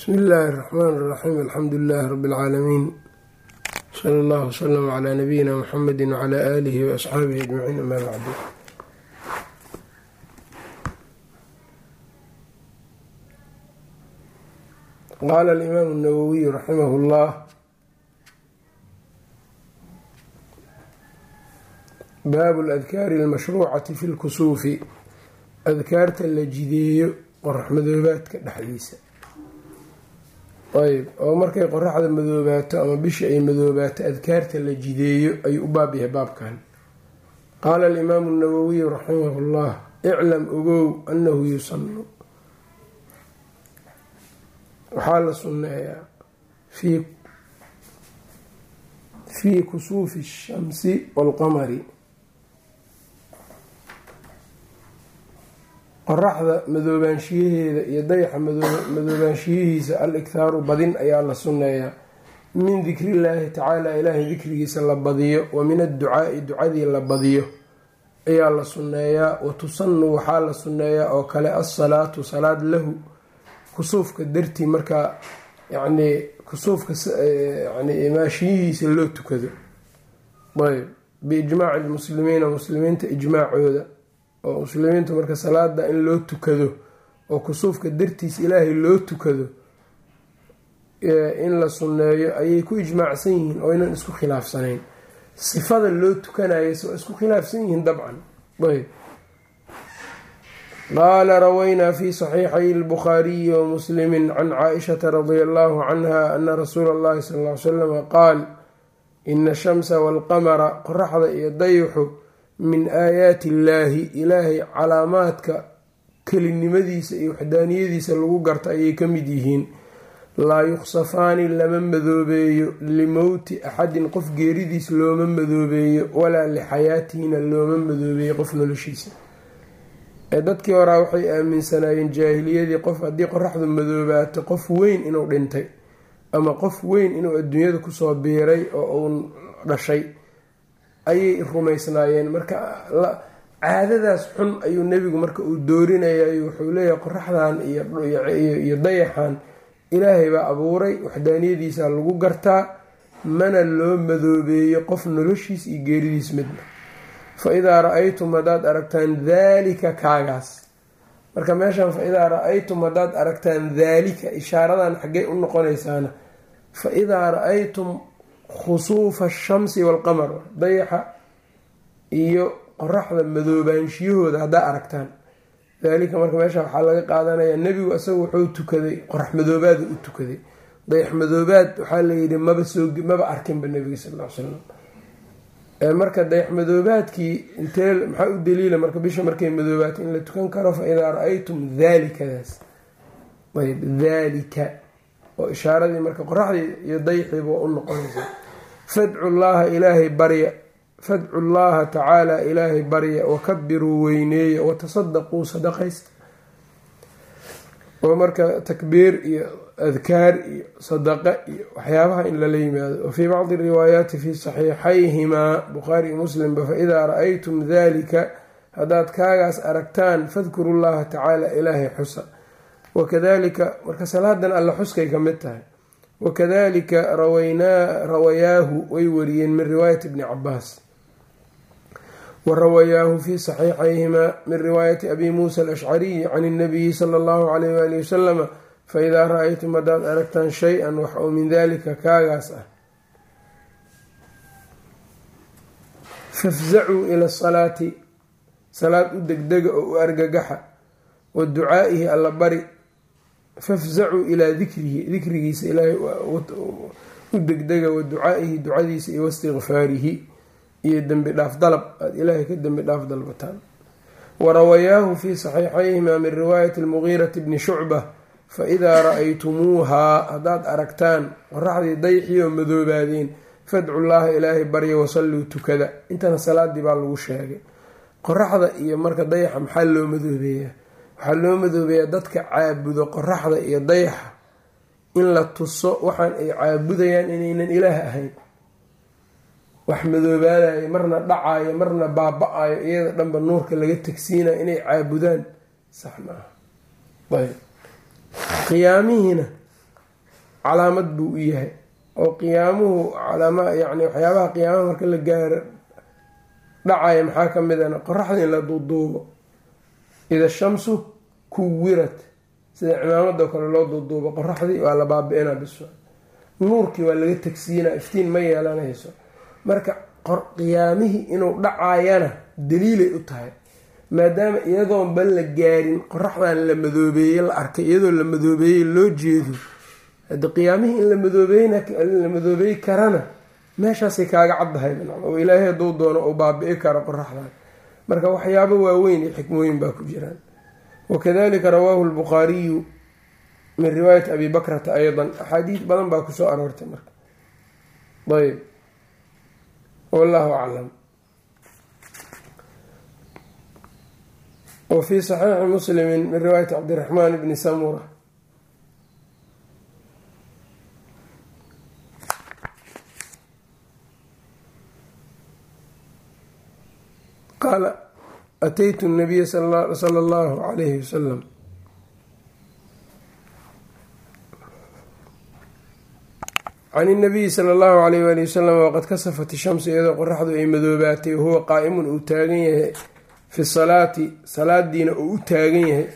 bismi illaahi araxmaan iraxiim alxamdu lilaahi rabbi alcaalamiin sala allahu wasalam calaa nabiyina muxamedi wacala aalihi wa asxaabihi ajmaciin amaa bacdu qaala alimaamu nawowiyu raximah llah baabu ladkaari almashruucati fi lkusuufi adkaarta la jideeyo qoraxmadoobaadka dhexdiisa ayb oo markay qoraxda madoobaato ama bisha ay madoobaato adkaarta la jideeyo ayuu u baab yahay baabkan qaala alimaamu اnawowiyu raximah اllah iclam ogow anahu yusanu waxaa la sunneeyaa fii kusuufi الshamsi wاlqamari qoraxda madoobaanshiyaheeda iyo dayaxa madoobaanshiyihiisa al ikhaaru badin ayaa la sunneeyaa min dikri illaahi tacaala ilaahay dikrigiisa la badiyo wa min adducaai ducadii la badiyo ayaa la sunneeyaa wa tusanu waxaa la sunneeyaa oo kale alsalaatu salaad lahu. Kusuufka dartii markaa yacnii kusuufka yani imaashiyihiisa loo tukado. Ayb biijmaaci lmuslimiina muslimiinta ijmaacooda oo muslimiintu marka salaada in loo tukado oo kusuufka dartiis ilaahay loo tukado in la sunneeyo ayay ku ijmaacsan yihiin oo ynan isku khilaafsanayn. Sifada loo tukanayo waa isku khilaafsan yihiin dabcan. Qaala rawaynaa fi saxiixay lbukhaariyi wa muslimi can caaishata radia allahu canha ana rasuula allahi sal ly slama qaal ina ashamsa walqamara qoraxda iyo dayuxu min aayaati illaahi ilaahay calaamaadka kelinimadiisa iyo waxdaaniyadiisa lagu garta ayay ka mid yihiin. Laa yukhsafaani lama madoobeeyo limowti axadin qof geeridiis looma madoobeeyo walaa lixayaatihina looma madoobeeyo qof noloshiisa. Ee dadkii horaa waxay aaminsanaayeen jaahiliyadii qof haddii qoraxdu madoobaato qof weyn inuu dhintay ama qof weyn inuu adduunyada ku soo biiray oo uu dhashay ayay rumaysnaayeen. Marka caadadaas xun ayuu nebigu marka uu doorinayay wuxuu leeyahay qoraxdan iyo dayaxan. Ilaahay baa abuuray waxdaaniyadiisa lagu gartaa mana loo madoobeeyo qof noloshiis iyo geeridiis midna. Fa idaa ra'aytum haddaad aragtaan daalika kaagaas. Marka meeshan fa idaa ra'aytum haddaad aragtaan daalika ishaaradan xaggey u noqonaysaana fa idaa ra'aytum khusuufa ashamsi waalqamar dayaxa iyo qoraxda madoobaanshiyahooda haddaa aragtaan. Daalika marka meesha waxaa laga qaadanayaa nebigu isaga wuxuu tukaday qorax madoobaada u tukaday. Dayax madoobaad waxaa layidhi maba soo maba arkinba nebiga sal ll ly marka dayax madoobaadkii intee maxaa u daliila marka bisha markay madoobaatay in la tukan karo fa idaa ra'aytum daalikadaas ayb daalika oo ishaaradii marka qoraxdii iyo dayaxiiba waa u noqonaysa fadcu llaha ilaahay barya fadcu llaha tacaala ilaahay barya wakabiruu weyneeya watasadaquu sadaqaysta. Oo marka takbiir iyo adkaar iyo sadaqa iyo waxyaabaha in lala yimaado. Wa fii bacdi riwaayaati fi saxiixayhimaa bukhaari iyo muslimba faidaa ra'aytum dalika haddaad kaagaas aragtaan fadkuru llaha tacaala ilaahay xusa. Wakadalika marka salaadan alla xuskay ka mid tahay wakadalika rawayaahu way wariyeen min riwaayati bni cabaas wa rawayaahu fi saxiixayhimaa min riwaayati abi muusa alashcariyi can اnabiyi sala allahu alayh waali wasalama faidaa ra'aytum haddaad aragtaan shay-an wax oo min dalika kaagaas ah fafzacuu ila asalaati salaad u degdega oo u argagaxa wa alla bari fafzacuu ilaa dikrihi dikrigiisa ilaahay u degdega wa ducaa'ihi ducadiisa iyo waistikfaarihi iyo dembi dhaaf dalab aada ilaahay ka dembi dhaaf dalbataan. Wa rawayaahu fi saxiixayhimaa min riwaayati almugiirati bni shucba fa idaa ra'aytumuuhaa haddaad aragtaan qoraxdii dayxii oo madoobaadeen fadcu llaaha ilaahay barya wasalluu tukada. Intana salaadii baa lagu sheegay. Qoraxda iyo marka dayaxa maxaa loo madoobeeyaa waxaa loo madoobeeyaa dadka caabudo qoraxda iyo dayaxa in la tuso waxaan ay caabudayaan inaynan ilaah ahayn. Wax madoobaadayo marna dhacayo marna baaba-ayo iyada dhanba nuurka laga tegsiinayo inay caabudaan sax maaha ayb. Qiyaamihiina calaamad buu u yahay oo qiyaamuhu calaama yani waxyaabaha qiyaamaha marka la gaaro dhacaya maxaa ka mid ana qoraxda in la duuduubo ida shamsu kuwirat. Sida cimaamado kale loo duuduubo qoraxdii waa la baabi'ina biso nuurkii waa laga tegsiinaa iftiin ma yeelanayso marka qiyaamihii inuu dhacayana daliilay u tahay. Maadaama iyadoonba la gaarin qoraxdan la madoobeeye la arkay iyadoo la madoobeeyey loo jeedo. Hade qiyaamihii in la madoobeey karana meeshaasay kaaga caddahay ilaahay hadduu doono uu baabi'i karo qoraxdan marka waxyaabo waaweyn iyo xikmooyin baa ku jiraan. Wakadalika rawaahu lbukhaariyu min riwaayati abi bakrata aydan. Axaadiis badan baa ku soo aroortay marka. Ayb wallahu aclam. Wa fii saxiixi muslimi min riwaayati cabdiraxmaan bni samura qaala ataytu nabiya sala allahu calayhi wasalam can inabiyi sala allahu alayh waali wasalam waqad kasafat ishamsu iyadoo qoraxdu ay madoobaatay wahuwa qaa'imun uu taagan yahay fi salaati salaadiina uu u taagan yahay.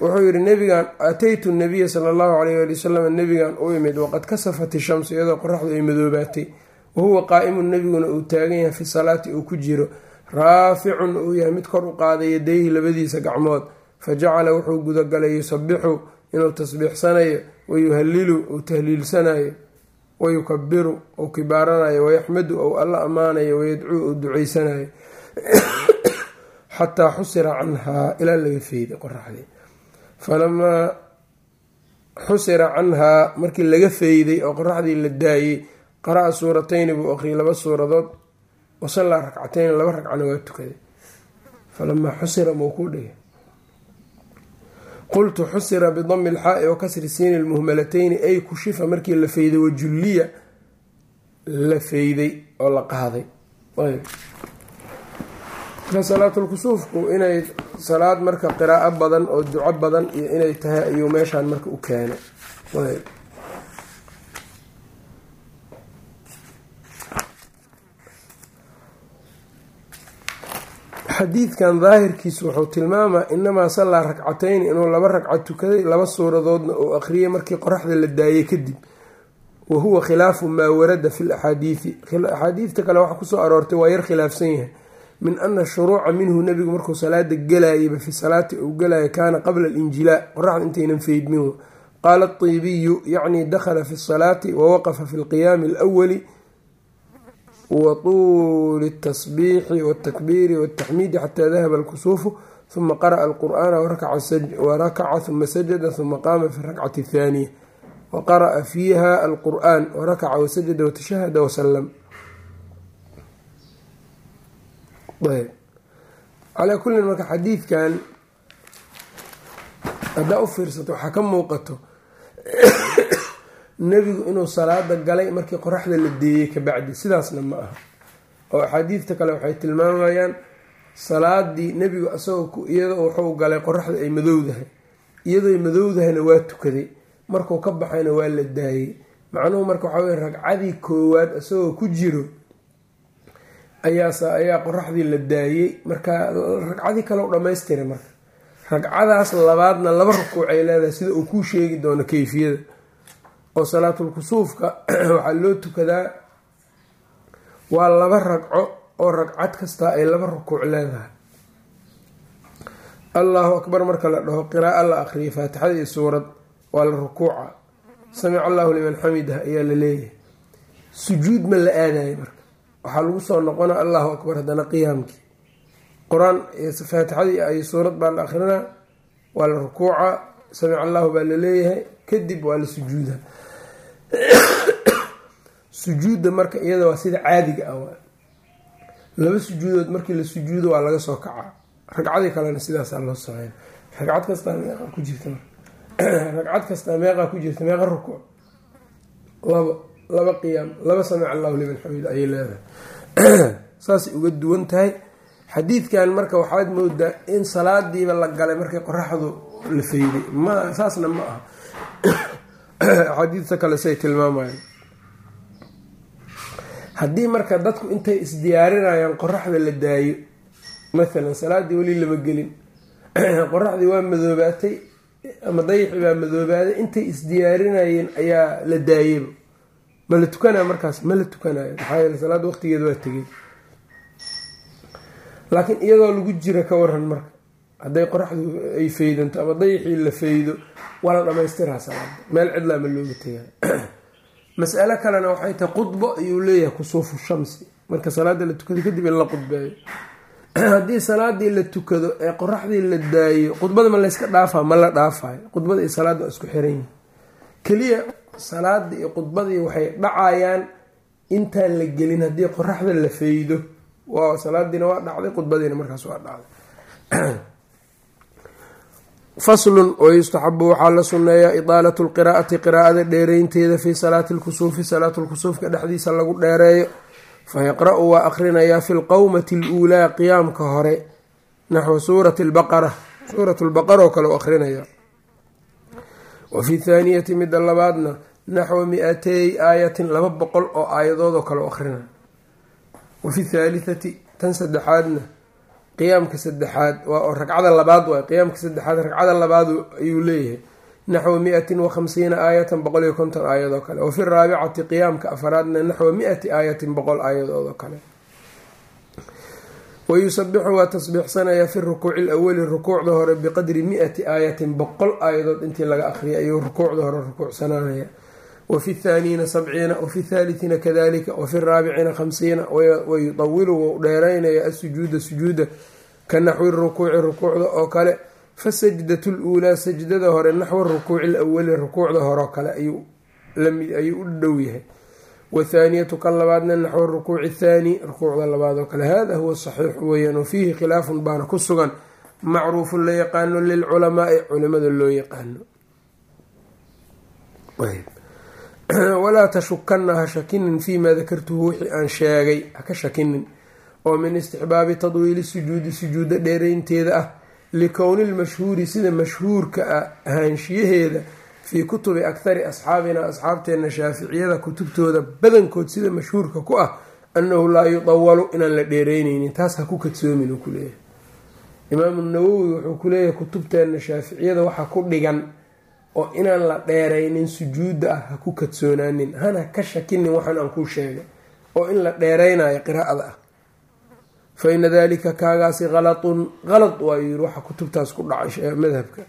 Wuxuu yihi nabigan ataytu nabiya sala allahu alayh waali wasalam nabigan u imid waqad kasafat ishamsu iyadoo qoraxdu ay madoobaatay wahuwa qaa'imun nebiguna uu taagan yahay fi salaati uu ku jiro raaficun uu yahay mid kor u qaaday yadayhi labadiisa gacmood. Fa jacala wuxuu gudagalay yusabixu inuu tasbiixsanayo wayuhalilu uu tahliilsanayo wayukabiru uu kibaaranayo wayaxmadu ou alla ammaanayo wayadcuu uu duceysanayo xataa xusira canhaa ilaa laga feyday qoraxdii falamaa xusira canhaa markii laga feyday oo qoraxdii la daayey qara-a suuratayni buu aqriyay laba suuradood wasallaa ragcatayni laba ragcana waa tukaday falamaa xusira mau ku dhigay qultu xusira bidami ilxaa'i wa kasri siini lmuhmalatayni ay kushifa markii la feyday wajulliya la feyday oo la qaaday marka salaatulkusuufku inay salaad marka qiraa'o badan oo duco badan iyo inay tahay ayuu meeshaan marka u keenay xadiidkan daahirkiisu wuxuu tilmaamaa inamaa sallaa ragcatayn inuu laba ragca tukaday laba suuradoodna uu aqriyay markii qoraxda la daayay kadib. Wa huwa khilaafu maa warada fi laxaadiidi axaadiidta kale waxa ku soo aroortay waa yar khilaafsan yahay. Min ana shuruuca minhu nebigu markuu salaada gelayayba fi salaati uu gelaya kaana qabla alinjilaa qoraxda intaynan feydmin qaala tiibiyu yacni dakhala fi salaati wawaqafa fi lqiyaami alwali wa tuuli اtasbiixi wاtakbiiri wاtaxmiidi xataa dahaba alkusuufu huma qara'a alqur'aana warakaca huma sajada huma qaama fi rakcati اthaaniya wa qara'a fiiha alqur'an warakaca wasajada watashahada wasalam calaa kullin marka xadiidkan haddaa u fiirsato waxaa ka muuqato nebigu inuu salaada galay markii qoraxda la deeyey kabacdi sidaasna ma aha. Oo axaadiidta kale waxay tilmaamayaan salaadii nebigu asagoo iyadoo wuxuu galay qoraxda ay madowdahay. Iyadoo madowdahayna waa tukaday. Markuu ka baxayna waa la daayey. Macnuhu marka waxaa weye ragcadii koowaad isagoo ku jiro ayaas ayaa qoraxdii la daayey. Marka ragcadii kale u dhamaystiray marka. Ragcadaas labaadna laba rukuucay leedahay sida uu kuu sheegi doono kayfiyada oo salaatulkusuufka waxaa loo tukadaa waa laba ragco oo ragcad kastaa ay laba rukuuc leedahay. Allahu akbar marka la dhaho qiraaa la aqriyay faatixada iyo suurad waa la rukuuca. Samic allahu liman xamidah ayaa la leeyahay. Sujuud ma la aadayo marka. Waxaa lagu soo noqona allahu akbar haddana qiyaamkii. Qur'aan faatixadii ay suurad baa la akrinaa waa la rukuuca samic allahu baa la leeyahay kadib waa la sujuuda sujuudda marka iyada waa sida caadiga ah laba sujuudood markii la sujuudo waa laga soo kacaa. Ragcadii kalena sidaasaa loo sameyn. Ragcad kastaa meeqa ku jirta ragcad kastaa meeqaa ku jirta meeqa rukuuc laba laba qiyaam laba samic allahu liman xamiid ayay leedahay. Saasay uga duwan tahay. Xadiidkan marka waxaad moodaa in salaadiiba la galay markay qoraxdu la feyday ma saasna ma aha. Axaadiista kale say tilmaamayaan. Haddii marka dadku intay isdiyaarinayaan qoraxda la daayo mathalan salaaddii weli lama gelin qoraxdii waa madoobaatay ama dayixii baa madoobaaday intay isdiyaarinayeen ayaa la daayaba ma la tukanaya markaas? Ma la tukanayo maxaa yeele salaadda waqtigeeda waa tegay laakiin iyadoo lagu jira ka waran marka hadday qoraxdu ay feydanto ama dayixii la feydo waa la dhamaystiraa salaada meel cidlaa looga tegayo masalo kalena waxay tahay qudbo ayuu leeyahay kusuufu shamsi. Marka salaada la tukado kadib in la qudbeeyo. Haddii salaadii la tukado ee qoraxdii la daayo qudbada ma layska dhaafaa ma la dhaafayo qudbada iyo salaada waa isku xiran yihiin keliya salaadii iyo qudbadii waxay dhacayaan intaan la gelin haddii qoraxda la feydo waa salaadiina waa dhacday qudbadiina markaas waa dhacday faslun wayustaxabu waxaa la sunneeyaa idaalatu lqiraa'ati qiraa'ada dheereynteeda fii salaati lkusuufi salaatu lkusuufka dhexdiisa lagu dheereeyo. Fayaqra-u waa akrinayaa fi lqowmati aluulaa qiyaamka hore naxwu suurati lbaqara suurat lbaqara oo kale u akrinaya wa fi thaaniyati midda labaadna naxwa mi-atey aayatin laba boqol oo aayadood oo kale u akrinaya wa fi thaalitati tan saddexaadna qiyaamka saddexaad oo ragcada labaad waay. Qiyaamka saddexaad ragcada labaad ayuu leeyahay. Naxwa mi-atin wa khamsiina aayatan boqol iyo konton aayad oo kale. Wafi raabicati qiyaamka afaraadna naxwa mi-ati aayatin boqol aayadood oo kale. Wayusabixu waa tasbiixsanayaa fi rukuuci lawali rukuucda hore biqadri mi-ati aayatin boqol aayadood intii laga aqriyay ayuu rukuucda hore rukuucsananaya wafi thaaniina sabciina wafi thaalithiina kadalika wafi raabiciina khamsiina wayutawilu wou dheeraynaya asujuuda sujuuda ka naxwi rukuuci rukuucda oo kale fasajdatu luulaa sajdada hore naxwa rukuuci lawali rukuucda horeo kale ayuu u dhow yahay wathaaniyatu kan labaadna naxwa rukuuci thaani rukuucda labaad oo kale hada huwa saxiix weeyaan wafiihi khilaafun baana ku sugan macruufun la yaqaano lilculamaai culimada loo yaqaano walaa tashukana ha shakinin fiimaa dakartuhu wixii aan sheegay haka shakinin oo min istixbaabi tadwiili sujuudi sujuuda dheereynteeda ah likowni lmashhuuri sida mashhuurka ah ahaanshiyaheeda fii kutubi akhari asxaabina asxaabteenna shaaficiyada kutubtooda badankood sida mashhuurka ku ah annahu laa yudawalu inaan la dheereyneynin taas ha ku kadsoomin uu kuleeyahay imaamu nawowi wuxuu kuleeyahay kutubteenna shaaficiyada waxaa ku dhigan oo inaan la dheeraynin sujuudda ah ha ku kadsoonaanin hana ka shakinin waxaan aan kuu sheegay oo in la dheeraynayo qiraa'ada ah. Fa ina dalika kaagaasi halatun halad waayuu yiri waxa kutubtaas ku dhacay madhabka.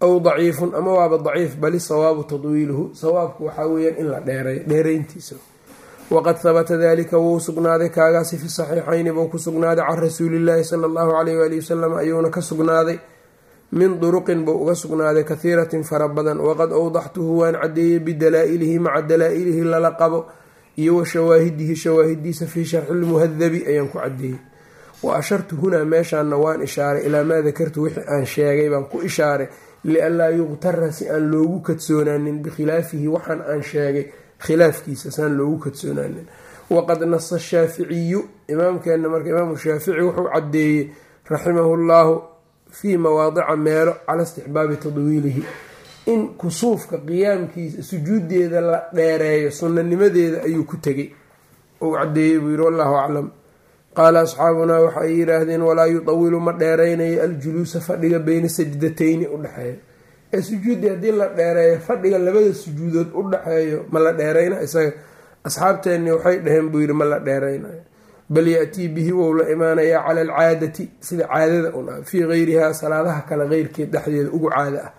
Aw daciifun ama waaba daciif bali sawaabu tadwiiluhu sawaabku waxaa weeyaan in la dheeray dheerayntiisa waqad habata dalika wuu sugnaaday kaagaasi fi saxiixayni buu ku sugnaaday can rasuulillaahi sala allahu caleyh waali wasalam ayuuna ka sugnaaday min duruqin buu uga sugnaaday kahiiratin fara badan. Waqad awdaxtuhu waan cadeeyey bidalaa-ilihi maca dalaa-ilihi lala qabo iyo wa shawaahidihi shawaahidiisa fii sharxi lmuhadabi ayaan ku cadeeyey. Wa ashartu hunaa meeshaana waan ishaaray ilaa maa dakartu wixii aan sheegay baan ku ishaaray lianlaa yuqtara si aan loogu kadsoonaanin bikhilaafihi waxaan aan sheegay khilaafkiisa saan loogu kadsoonaanin. Waqad nasa shaaficiyu imaamkeena marka imaamu shaafici wuxuu cadeeyey raximahu llaahu fii mawaadica meelo cala istixbaabi tadwiilihi. In kusuufka qiyaamkiisa sujuudeeda la dheereeyo sunnanimadeeda ayuu ku tegay ou cadeeyey buu yihi wallahu aclam. Qaala asxaabunaa waxa ay yidhaahdeen walaa yudawilu ma dheereynayo aljuluusa fadhiga beyna sajdatayni udhexeeya ee sujuuddii haddii la dheereeyo fadhiga labada sujuudood u dhexeeyo ma la dheereyna isaga asxaabteenni waxay dhaheen buu yidhi ma la dheereynayo bal ya-tii bihi wou la imaanayaa cala alcaadati sida caadada un ah fii geyrihaa salaadaha kale keyrkeed dhexdeeda ugu caada ah.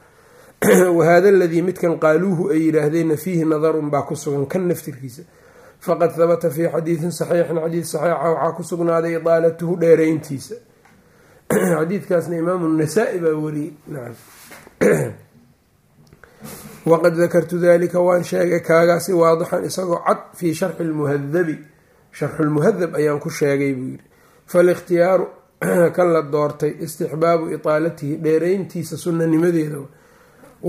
Wahaada aladii midkan qaaluuhu ay yidhaahdeenna fiihi nadarun baa ku sugan kan naftirkiisa. Faqad habata fii xadiidin saxiixin xadiid saxiixa waxaa ku sugnaaday idaalatuhu dheereyntiisa xadiidkaasna imaamu nasaa-i baa wariyey waqad dakartu dalika waan sheegay kaagaasi waadixan isagoo cad fii sharxi lmuhadabi sharxulmuhadab ayaan ku sheegay buu yidhi falikhtiyaaru kan la doortay istixbaabu itaalatihi dheereyntiisa sunanimadeeda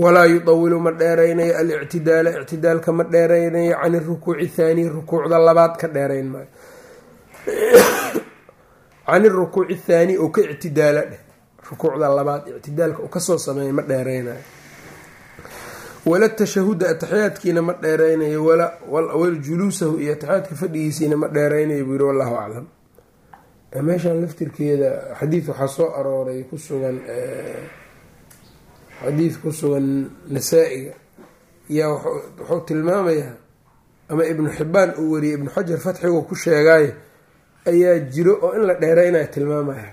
walaa yudawilu ma dheereynayo alictidaala ictidaalka ma dheereynayo can irukuuci thaani rukuucda labaad ka dheereyn maayo. Can irukuuci thaani oo ka ictidaala dheh rukuucda labaad ictidaalka uu ka soo sameeya ma dheereynayo wala tashahuda ataxiyaadkiina ma dheereynayo waljuluusahu iyo ataxiyaadka fadhigiisiina ma dheereynayo buu yiri wallahu aclam. Meeshaan laftirkeeda xadiid waxaa soo arooray ku sugan xadiid ku sugan nasaa-iga. Yaa wuxuu tilmaamayaa ama ibnu xibaan uu wariyay ibnu xajar fatxigu ku sheegaayo ayaa jiro oo in la dheereynayo tilmaamaya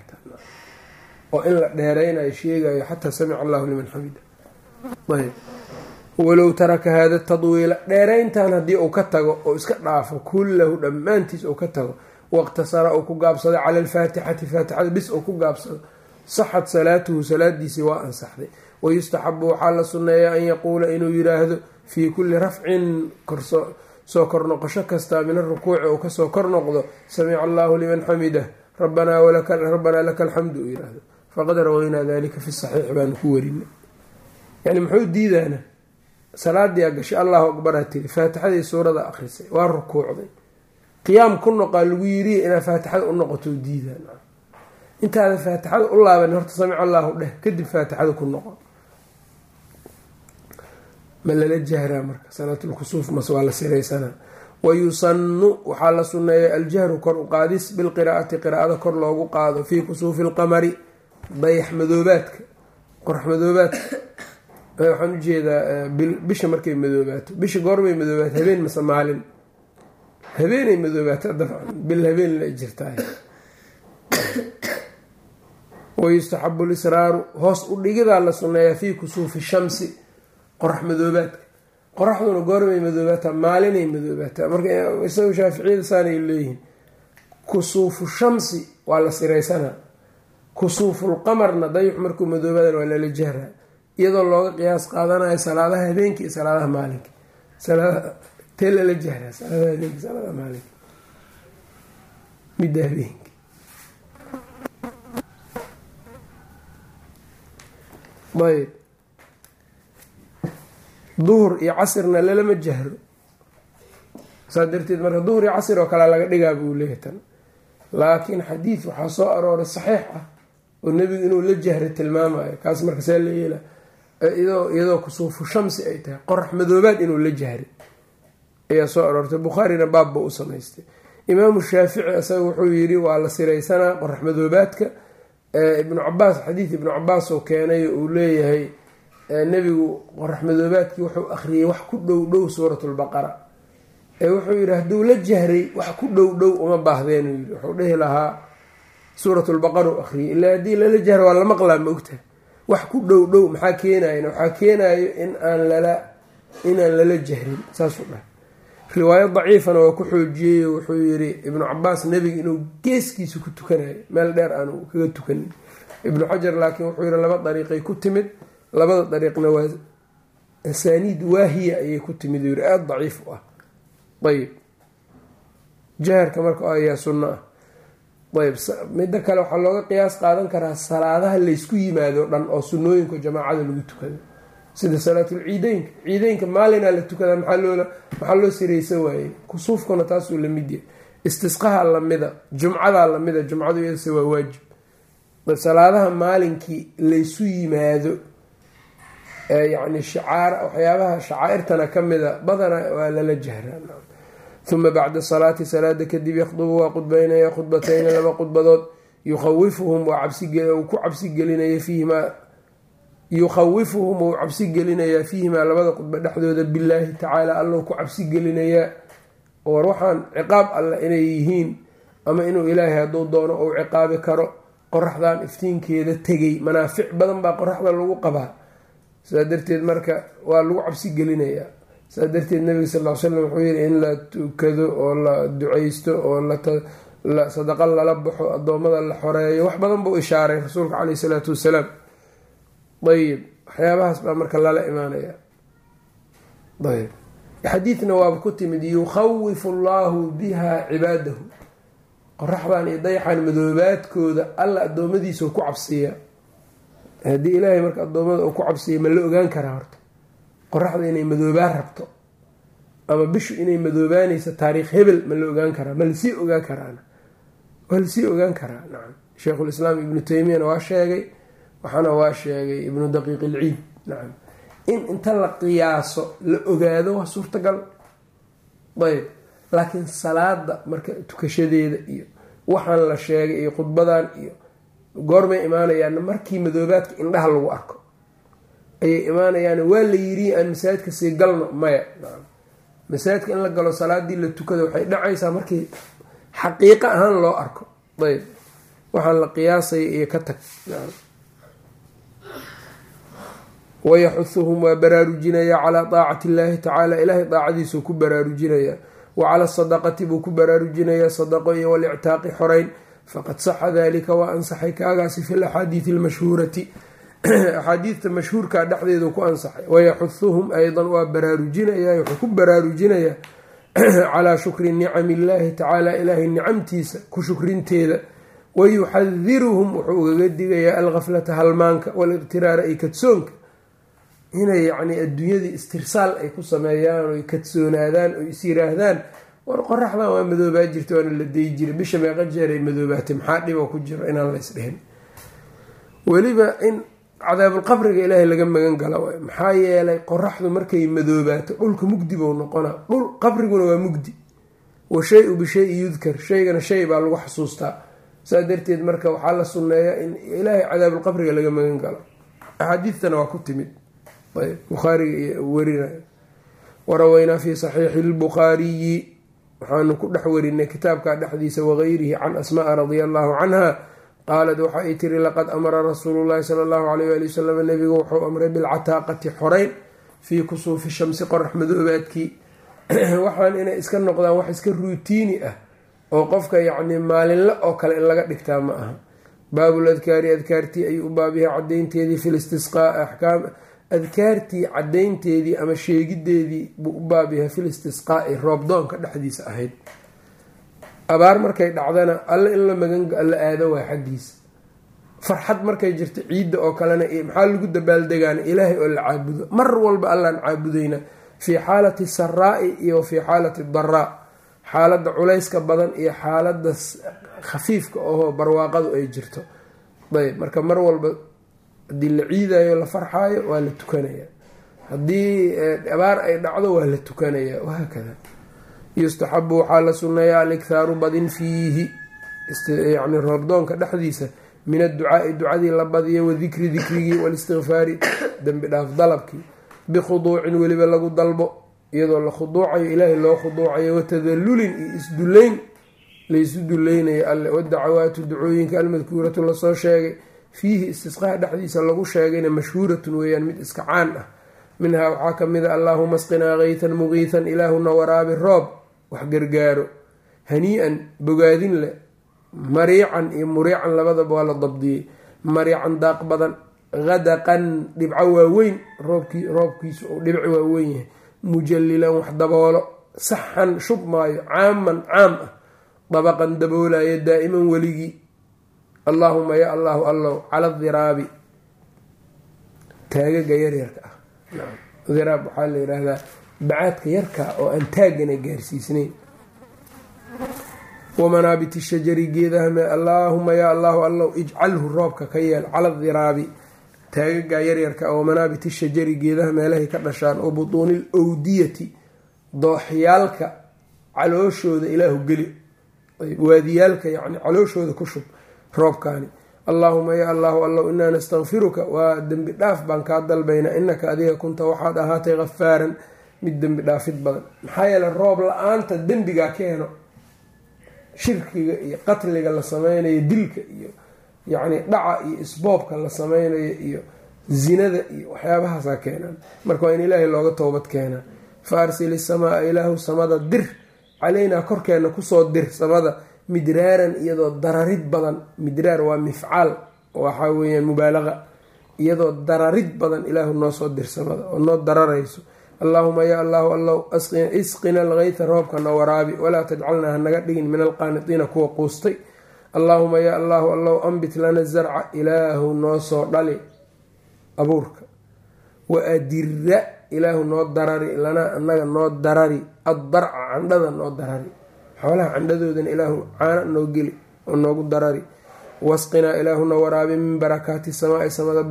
oo in la dheereynayo sheegayo xataa samica allahu liman xamida. Ayb walow taraka hada tadwiila dheereyntan haddii uu ka tago oo iska dhaafo kullahu dhammaantiis uu ka tago. Waqtasara uu ku gaabsado cala alfaatixati faatixada bis uu ku gaabsado saxad salaatuhu salaadiisii waa ansaxday. Wayustaxabu waxaa la sunneeya an yaquula inuu yiraahdo fii kulli rafcin soo kor noqosho kasta min arukuuci uu ka soo kor noqdo samica allahu liman xamidah. Rabbanaa laka alxamdu uu yiraahdo. Faqad rawaynaa dalika fi saxiix baanu ku warinay yani muxuu diidaana salaadiyaa gashay allahu akbaraa tiri faatixadii suurada akrisay waa rukuucday. Qiyaam ku noqaa lagu yiri inaad faatixada u noqoto diidaan intaada faatixada u laaban horta samic allahu dheh kadib faatixada ku noqo. Ma lala jahraa marka salaatulkusuuf mas waa la siraysanaa. Wayusanu waxaa la sunneeya aljahru kor u qaadis bilqiraa'ati qiraa'ada kor loogu qaado fii kusuufi lqamari dayax madoobaadka qorax madoobaadka waxaan u jeedaa bisha markay madoobaato bisha goormay madoobaato habeen mase maalin habeenay madoobaato dabcan bil habeen la jirtaay wayustaxabu lisraaru hoos u dhigidaa la sunneeyaa fii kusuufi shamsi qorax madoobaadka. Qoraxduna goormay madoobaataa maalinay madoobaataa marka isaga shaaficiyada saanay leeyihiin kusuufu shamsi waa la siraysanaa kusuufulqamarna dayux markuu madoobadan waa lala jahraa iyadoo looga qiyaas qaadanayo salaadaha habeenka iyo salaadaha maalinka. Tee lala jahraa salaadaha habeenka salaadaha maalinka. Midda habeenka ayb. Duhur iyo casirna lalama jahro saas darteed marka duhur iyo casir oo kale laga dhigaa buu leeyahy tan. Laakiin xadiid waxaa soo arooray saxiix ah oo nebigu inuu la jahray tilmaamayo kaas marka see la yeela iyadoo kusuufu shamsi ay tahay qorax madoobaad inuu la jahray ayaa soo aroortay. Bukhaarina baabba u samaystay. Imaamu shaafici isaga wuxuu yiri waa la siraysanaa qorax madoobaadka. Ibnu cabaas xadiid ibnu cabaas oo keenay uu leeyahay nebigu qorax madoobaadkii wuxuu akhriyey wax ku dhow dhow suuratulbaqara wuxuu yidhi hadduu la jahray wax ku dhow dhow uma baahdeen wuxuu dhihi lahaa suuratulbaqara u akhriyey ilaa haddii lala jahra waa la maqlaa ma ogtahay wax ku dhow dhow maxaa keenayan waxaa keenayo in aan lala inaan lala jahrin saasuu dhahay riwaayo daciifana waa ku xoojiyey wuxuu yiri ibnu cabaas nebiga inuu geeskiisa ku tukanayo meel dheer aanu kaga tukanin. Ibnu xajar laakiin wuxuu yiri laba dariiqay ku timid labada dariiqna waa asaaniid waahiya ayay ku timid yiri aada daciif u ah. Ayb jaharka marka ayaa sunno ah ayb midda kale waxaa looga qiyaas qaadan karaa salaadaha laysku yimaado dhan oo sunnooyinka jamaacada lagu tukado. Sida salaatul ciideynka maalinaa la tukadaa maxaa loo siraysa waayey? Kusuufkuna taasuu la mid yahay. Istisqaha lamida jumcadaa lamida jumcadu iyadase waa waajib. Salaadaha maalinkii laysu yimaado yani shicaar waxyaabaha shacaairtana kamida badana waa lala jahraa uma bacda salaati salaada kadib yakhdubu waa khudbaynaya khudbatayni laba khudbadood yukhawifuhum waa ku cabsi gelinaya fiihimaa yukhawifuhum wuu cabsi gelinayaa fiihimaa labada khudba dhexdooda bilaahi tacaala allow ku cabsi gelinayaa war waxaan ciqaab alle inay yihiin ama inuu ilaahay hadduu doono uu ciqaabi karo qoraxdan iftiinkeeda tegay manaafic badan baa qoraxda lagu qabaa sidaa darteed marka waa lagu cabsi sidaa darteed nabiga sal l slam wuxuu yiri in la tukado oo la duceysto oo sadaqa lala baxo addoommada la xoreeyo wax badan buu ishaaray rasuulka caleyhi salaatu wasalaam ayib waxyaabahaas baa marka lala imaanaya ayb xadiidna waaba ku timid yukhawifu allahu biha cibaadahu. Qoraxdan iyo dayaxan madoobaadkooda alla addoommadiisa ku cabsiya haddii ilaahay marka addoommada uu ku cabsiya ma la ogaan karaa horta qoraxda inay madoobaan rabto. Ama bishu inay madoobaanaysa taariikh hebel ma la ogaan karaa ma la sii ogaan karaana. Waa la sii ogaan karaa nacam. Sheikhulislaam ibnu teymiyana waa sheegay waxaana waa sheegay ibnu daqiiq ilciid nacam. In inta la qiyaaso la ogaado waa suurtagal. Ayb. Laakiin salaada marka tukashadeeda iyo waxaan la sheegay iyo khudbadan iyo goormay imaanayaan markii madoobaadka indhaha lagu arko ayay imaanayaan waa la yiri aan masaajidka sii galno maya. Masaajidka in la galo salaadii la tukado waxay dhacaysaa markii xaqiiqo ahaan loo arko. Ayb. Waxaan la qiyaasaya iyo ka tag. Wayaxuhuhum waa baraarujinayaa calaa daacati illaahi tacaala. Ilaahay daacadiisuu ku baraarujinayaa wa cala sadaqati buu ku baraarujinayaa sadaqo iyo walictaaqi xoreyn. Faqad saxa dalika waa ansaxay kaagaasi fi laxaadiidi almashhuurati axaadiidta mashhuurkaa dhexdeedu ku ansaxay. Wayaxuhuhum aydan waa baraarujinayaa wuxuu ku baraarujinayaa calaa shukri nicami illaahi tacaala ilaahay nicamtiisa ku shukrinteeda. Wayuxadiruhum wuxuu ugaga digayaa algaflata halmaanka waliqtiraara iyo kadsoonka. Inay yacni adduunyadii istirsaal ay ku sameeyaan oy kadsoonaadaan oy is yiraahdaan. War qoraxdan waa madoobaa jirta waana la deyi jiray bisha meeqa jeer ay madoobaatay maxaa dhibo ku jiro inaan la ysdhihin weliba in cadaabulqabriga ilaahay laga magan gala waay. Maxaa yeelay qoraxdu markay madoobaato dhulka mugdi bou noqonaa. Dhul qabriguna waa mugdi. Wa shay-u bishay yudkar. Shaygana shay baa lagu xasuustaa. Saa darteed marka waxaa la sunneeyaa in ilaahay cadaabulqabriga laga magan galo. Axaadiidtana waa ku timid. Ayb bukhaariga iyo warinaya waraweynaa fi saxiixi lbukhaariyi waxaanu ku dhex warinay kitaabka dhexdiisa wagayrihi can asmaa radia allahu canha qaalat waxa ay tiri laqad amara rasuulu llahi sala allahu alayh ali wasalam nabigu wuxuu amray bilcataaqati xoreyn fii kusuufi shamsi qorax madoobaadkii waxaan inay iska noqdaan wax iska ruutiini ah oo qofka yacni maalinle oo kale in laga dhigtaa ma aha. Baabul adkaari adkaartii ayuu u baabyahay cadaynteedii fi axkaam adkaartii cadaynteedii ama sheegideedii buu u baabyahay fil istisqaai roobdoonka dhexdiisa ahayd abaar markay dhacdana alle in la magan la aado waa xaggiisa farxad markay jirto ciidda oo kalena maxaa lagu dabaaldegaana? Ilaahay oo la caabudo. Mar walba allaan caabudayna. Fii xaalati saraa'i iyo fii xaalati daraa xaaladda culayska badan iyo xaaladda khafiifka ohoo barwaaqadu ay jirto. Ayb marka mar walba haddii la ciidayo la farxaayo waa la tukanaya. Haddii abaar ay dhacdo waa la tukanaya. Wahaakada yustaxabu waxaa la sunneeyaa alikhaaru badin fiihi yani roobdoonka dhexdiisa min adducaai ducadii la badiyo wadikri dikrigii walistikfaari dembi dhaaf dalabkii bikhuduucin weliba lagu dalbo iyadoo la khuduucayo ilaahay loo khuduucayo watadallulin iyo isduleyn laysu duleynayo alle wadacawaatu ducooyinka almadkuuratu la soo sheegay fiihi istisqaa dhexdiisa lagu sheegayna mashhuuratun weeyaan mid iska caan ah. Minhaa waxaa ka mid a allaahuma asqinaa kaytan muqiitan ilaahuna waraabi roob wax gargaaro hanii-an bogaadin leh mariican iyo muriican labadaba waa la dabdiyey. Mariican daaq badan hadaqan dhibco waaweyn roobkii roobkiisu uu dhibci waaweyn yahay. Mujallilan wax daboolo saxan shub maayo caaman caam ah. Dabaqan daboolaya daa'iman weligii. Allaahuma ya allahu allow cala diraabi. Taagaga yaryarka ah. Diraab waxaa la yidhaahdaa bacaadka yarka oo aan taagana gaarsiisnayn. Wamanaabiti shajari geedaha allaahuma ya allahu allow ijcalhu roobka ka yeel cala diraabi taagaga yaryarka wamanaabiti shajari geedaha meelahay ka dhashaan oo butuunil owdiyati dooxyaalka calooshooda ilaahu geli. Waadiyaalka yani calooshooda ku shub roobkaani. Allaahuma ya allahu allow inaa nastakfiruka waa dembi dhaaf baan kaa dalbaynaa inaka adiga kunta waxaad ahaatay khafaaran mid dembi dhaafid badan. Maxaa yeele roob la'aanta dembigaa keeno. Shirkiga iyo qatliga la sameynayo dilka iyo yacni dhaca iyo isboobka la sameynayo iyo zinada iyo waxyaabahaasaa keenaan. Marka waa in ilaahay looga toobad keenaa. Fa arsil isamaa ilaahu samada dir. Caleynaa korkeena ku soo dir samada. Midraaran iyadoo dararid badan. Midraar waa mifcaal waxaa weeyaan mubaalaqa. Iyadoo dararid badan ilaahu noo soo dir samada oo noo dararayso allaahuma ya allahu allow isqina alkeyta roobka na waraabi walaa tajcalnaa hanaga dhigin min alqaanitiina kuwa quustay. Allaahuma ya allahu allow ambit lana zarca ilaahu noo soo dhali abuurka. Wa adira ilaahu noo darari lanaa anaga noo darari. Addarca candhada noo darari. Xoolaha candhadoodana ilaahu caana noo geli oo noogu darari wasqinaa ilaahuna waraabi min barakaati samaai samada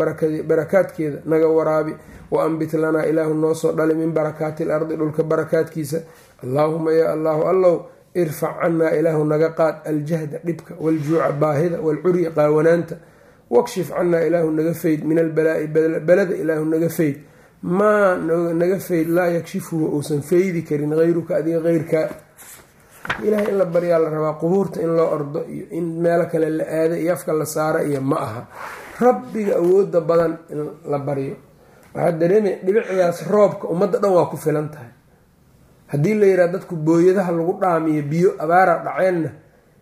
barakaadkeeda naga waraabi wa ambit lanaa ilaahu noo soo dhali min barakaati ilardi dhulka barakaadkiisa. Allaahuma yaa allahu allow irfac canaa ilaahu naga qaad aljahda dhibka waljuuca baahida walcurya qaawanaanta. Wakshif canaa ilaahu naga fayd min albalaai balada ilaahu naga fayd maa naga fayd laa yakshifuhu uusan faydi karin hayruka adiga heyrkaa ilahay in la baryaa la rabaa qubuurta in loo ordo iyo in meelo kale la aado iyo afka la saaro iyo ma aha. Rabbiga awooda badan in la baryo waxaa dareemaya dhibicdaas roobka ummadda dhan waa ku filan tahay. Haddii la yidhaha dadku booyadaha lagu dhaamiyo biyo abaara dhaceenna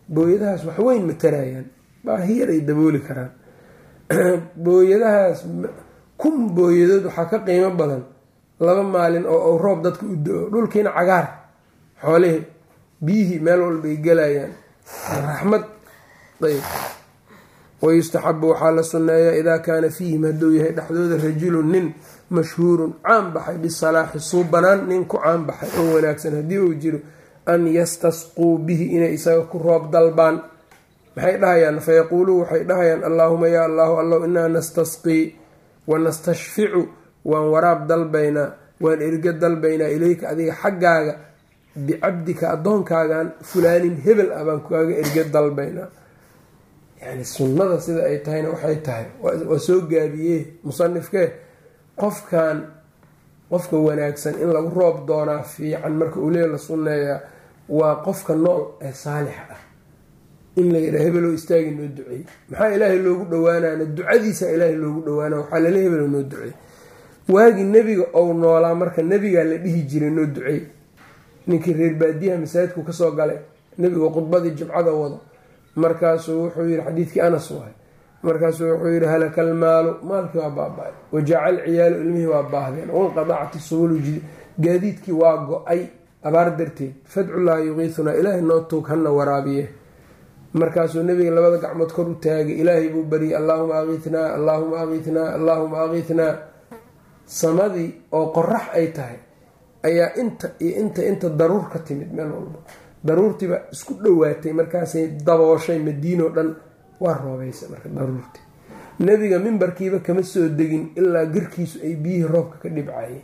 booyadahaas waxweyn ma tarayaan. Baahiyar ay dabooli karaan. Booyadahaas kun booyadood waxaa ka qiimo badan laba maalin oo roob dadka u do-o dhulkiina cagaar xoolihii biyihii meel walbay gelayaan raxmad ayb wayustaxabu waxaa la sunneeyaa idaa kaana fiihim hadduu yahay dhexdooda rajulun nin mashhuurun caan baxay bisalaaxi suubanaan nin ku caan baxay oo wanaagsan. Haddii uu jiro an yastasquu bihi inay isaga ku roob dalbaan. Maxay dhahayaan? Fayaquuluu waxay dhahayaan allaahuma yaa allahu allow inaa nastasqii wanastashficu waan waraab dalbaynaa waan erga dalbaynaa ilayka adiga xaggaaga bicabdika addoonkaagan fulaanin hebel ah baan kaaga erga dalbaynaa yani sunnada sida ay tahayna waxay tahay waa soo gaabiyee musanifkee qofkan qofka wanaagsan in lagu roob doonaa fiican marka uu la sunneeyaa waa qofka nool ee saalixa ah. In la yidhaha hebeloo istaagi noo duceey maxaa ilaahay loogu dhawaanana ducadiisa ilaahay loogu dhawaana waxaa lale hebelo noo duceey waagii nebiga ou noolaa marka nebigaa la dhihi jiray noo duceey ninkii reer baadiyaha masaajidku ka soo galay nebiga khudbadii jimcada wado. Markaasuu wuxuu yihi xadiidkii anas wahay markaasuu wuxuu yihi halaka almaalu maalkii waa baaba-ay. Wajacal ciyaalu ilmihii waa baahdeen wanqadacati subulu gaadiidkii waa go'ay abaar darteed fadcullaha yuqiisunaa ilaahay noo tuug hana waraabiye markaasuu nebiga labada gacmood kor u taagay ilaahay buu baryay allaahuma aqiitnaa allaahuma aqiitnaa allaahuma aqiitnaa samadii oo qorax ay tahay ayaa inta iyo inta inta daruur ka timid meel walba. Daruurtiiba isku dhowaatay markaasay dabooshay madiinoo dhan waa roobaysa marka daruurtii. Nebiga mimbarkiiba kama soo degin ilaa garkiisu ay biyihii roobka ka dhibcayeen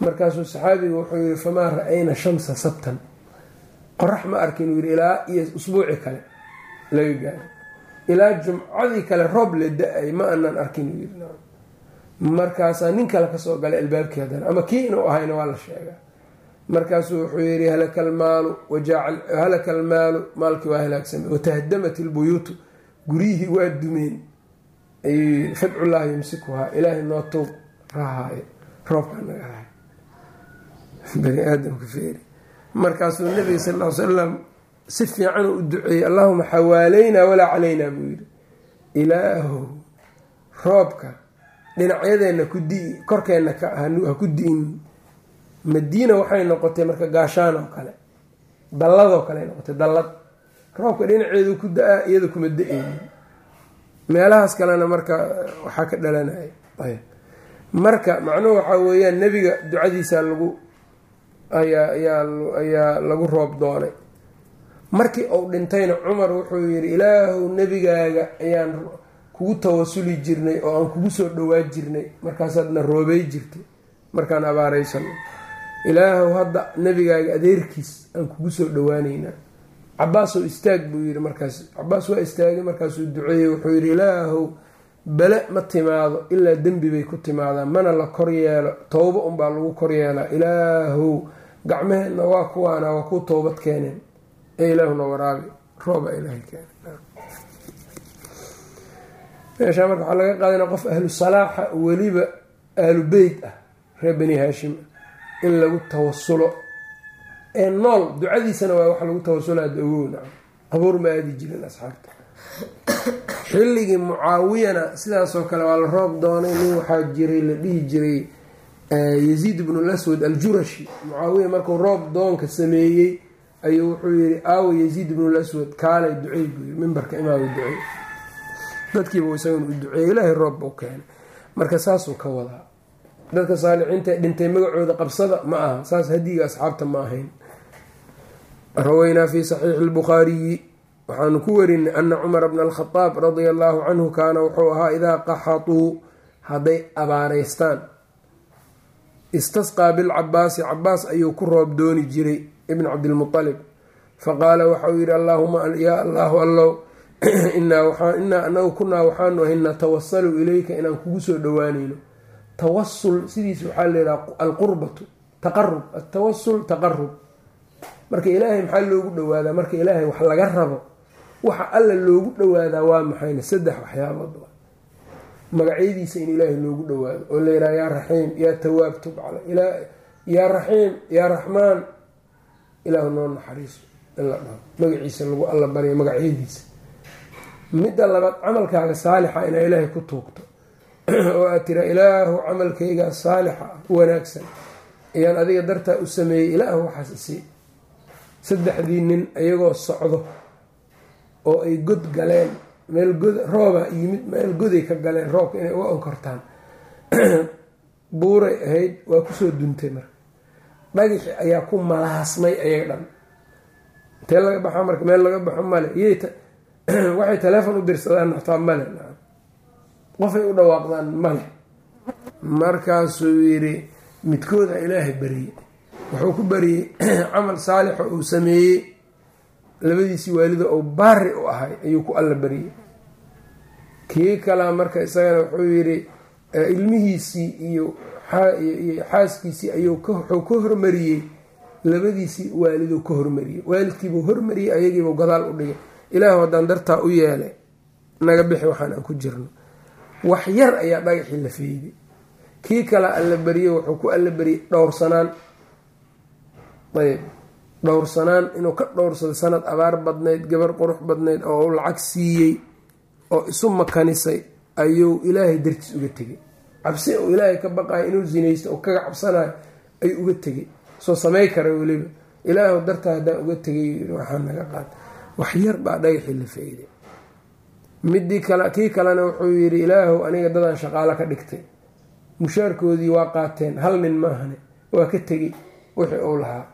markaasuu saxaabiga wuxuu yihi famaa ra'ayna shamsa sabtan? Qorax ma arkin uu yihi ilaa iyo usbuuci kale laga gaaro. Ilaa jumcadii kale roob la da'ay ma aanan arkin uu markaasaa nin kale ka soo galay albaabkii haddana ama kii inuu ahayna waa la sheegaa. Markaasuu wuxuu yihi halaka almaalu halaka almaalu maalkii waa halaagsamay. Watahdamat ilbuyuutu guryihii waa dumeen. Ayuu fadcullaahi yumsikuhaa ilaahay noo tuub rahaayo roobkaa naga rahay bani aadamka feeri markaasuu nabiga sal ly salam si fiicanuu u duceeyey allahuma xawaaleynaa walaa calaynaa buu yidhi. Ilaahow roobka dhinacyadeenna ku di korkeenna ha ku di'in. Madiina waxay noqotay marka gaashaan oo kale dalladoo kale noqotay dallad. Roobka dhinaceedu ku da'a iyada kuma da'eynin meelahaas kalena marka waxaa ka dhalanaya marka macnuhu waxaa weeyaan nebiga ducadiisa lagu ayaa ayaa ayaa lagu roob doonay. Markii uu dhintayna cumar wuxuu yidhi ilaahow nebigaaga ayaan kugu tawasuli jirnay oo aan kugu soo dhowaa jirnay markaasaadna roobey jirtay markaan abaaraysano ilaahow hadda nebigaaga adeerkiis aan kugu soo dhowaaneynaa cabaasow istaag buu yidhi markaas. Cabaas waa istaagay markaasuu duceeyey wuxuu yidhi ilaahow bale ma timaado ilaa dembi bay ku timaadaan mana la kor yeelo towbo unbaa lagu kor yeelaa. Ilaahow gacmaheenna waa kuwaana waa ku toobad keeneen. Ee ilaahuna waraabi rooba ilaahay keene meeshaa marka waxaa laga qaadana qof ahlu salaaxa weliba ahlu beyt ah reer bani haashim in lagu tawasulo. Ee nool ducadiisana waa wax lagu tawasulaa dawowna qabuur ma aadi jirin asxaabta. Xilligii mucaawiyana sidaasoo kale waa la roob doonay nin waxaa jiray la dhihi jiray yaziid ibnu laswad aljurashi. Mucaawiya markuu roob doonka sameeyey ayuu wuxuu yihi aawa yaziid ibnu laswad kaalay ducey buu yii mimbarka imaama ducey dadkiiba isagana u duceeyey. Ilaahay roob buu keenay. Marka saasuu ka wadaa dadka saalixiinta dhintay magacooda qabsada ma aha. Saas hadiga asxaabta ma ahayn. Raweynaa fi saxiixi lbukhaariyi waxaanu ku warinay ana cumara bna alkhadaab radia allaahu canhu kaana wuxuu ahaa idaa qaxatuu hadday abaareystaan istasqaa bilcabaasi cabaas ayuu ku roob dooni jiray ibn cabdilmualib faqaala waxauu yidhi allaahuma yaa allaahu allow inaa anagu kunaa waxaanu ahay natawasalu ilayka inaan kugu soo dhowaanayno. Tawasul sidiis waxaa layidhaha alqurbatu taqarub atawasul taqarub marka ilaahay maxaa loogu dhowaadaa? Marka ilaahay wax laga rabo waxa alla loogu dhowaadaa waa maxayna saddex waxyaabood magacyadiisa in ilaahay loogu dhowaado. Oo la yidhaha yaa raxiim yaa tawaab tubcala yaa raxiim yaa raxmaan. Ilaahu noo naxariiso in la dhaho. Magaciisa lagu alla barya magacyadiisa midda labaad camalkaaga saalixa inaa ilaahay ku tuugto. Oo aad tira ilaahu camalkaygaa saalixa ah wanaagsan. Ayaan adiga dartaa u sameeyey ilaahu waxaas isii saddexdii nin iyagoo socdo oo ay god galeen meel god rooba yimid meel goday ka galeen roobka inay uga onkortaan buuray ahayd waa ku soo duntay marka. Dhagixi ayaa ku malaasmay ayaga dhan. Intee laga baxo marka? Meel laga baxo male yay waxay taleefon u dirsadaan naxtaa male qofay u dhawaaqdaan male markaasuu yidhi midkooda ilaahay bariyey wuxuu ku bariyey camal saalixo uu sameeyey. Labadiisii waalido ou baari u ahay ayuu ku alla bariyey kii kalaa marka isagana wuxuu yidhi ilmihiisii iyo iyo xaaskiisii ayuu wuxuu ka hormariyey. Labadiisii waaliduu ka hormariyey. Waalidkiibuu hormariyey ayagiibuu gadaal u dhigay ilaahu haddaan dartaa u yeelay naga bixi waxaan aan ku jirno. Wax yar ayaa dhagaxii la feeyday kii kale alla bariyey wuxuu ku alla dhowrsanaan. Ayb dhowrsanaan inuu ka dhowrsado sanad abaar badnayd gabar qurux badnayd oo u lacag siiyey oo isu makanisay ayuu ilaahay dartiis uga tegay cabsi uu ilaahay ka baqayo inuu zinaysto oo kaga cabsanayo ayuu uga tegay soo samay kara weliba. Ilaahu dartaa haddaan uga tegay waxaa naga qaad wax yar baa dhagaxii la feyday midii kale kii kalena wuxuu yidhi ilaahu aniga dadaan shaqaalo ka dhigtay. Mushaarkoodii waa qaateen hal nin maahane waa ka tegey wixii uu lahaa.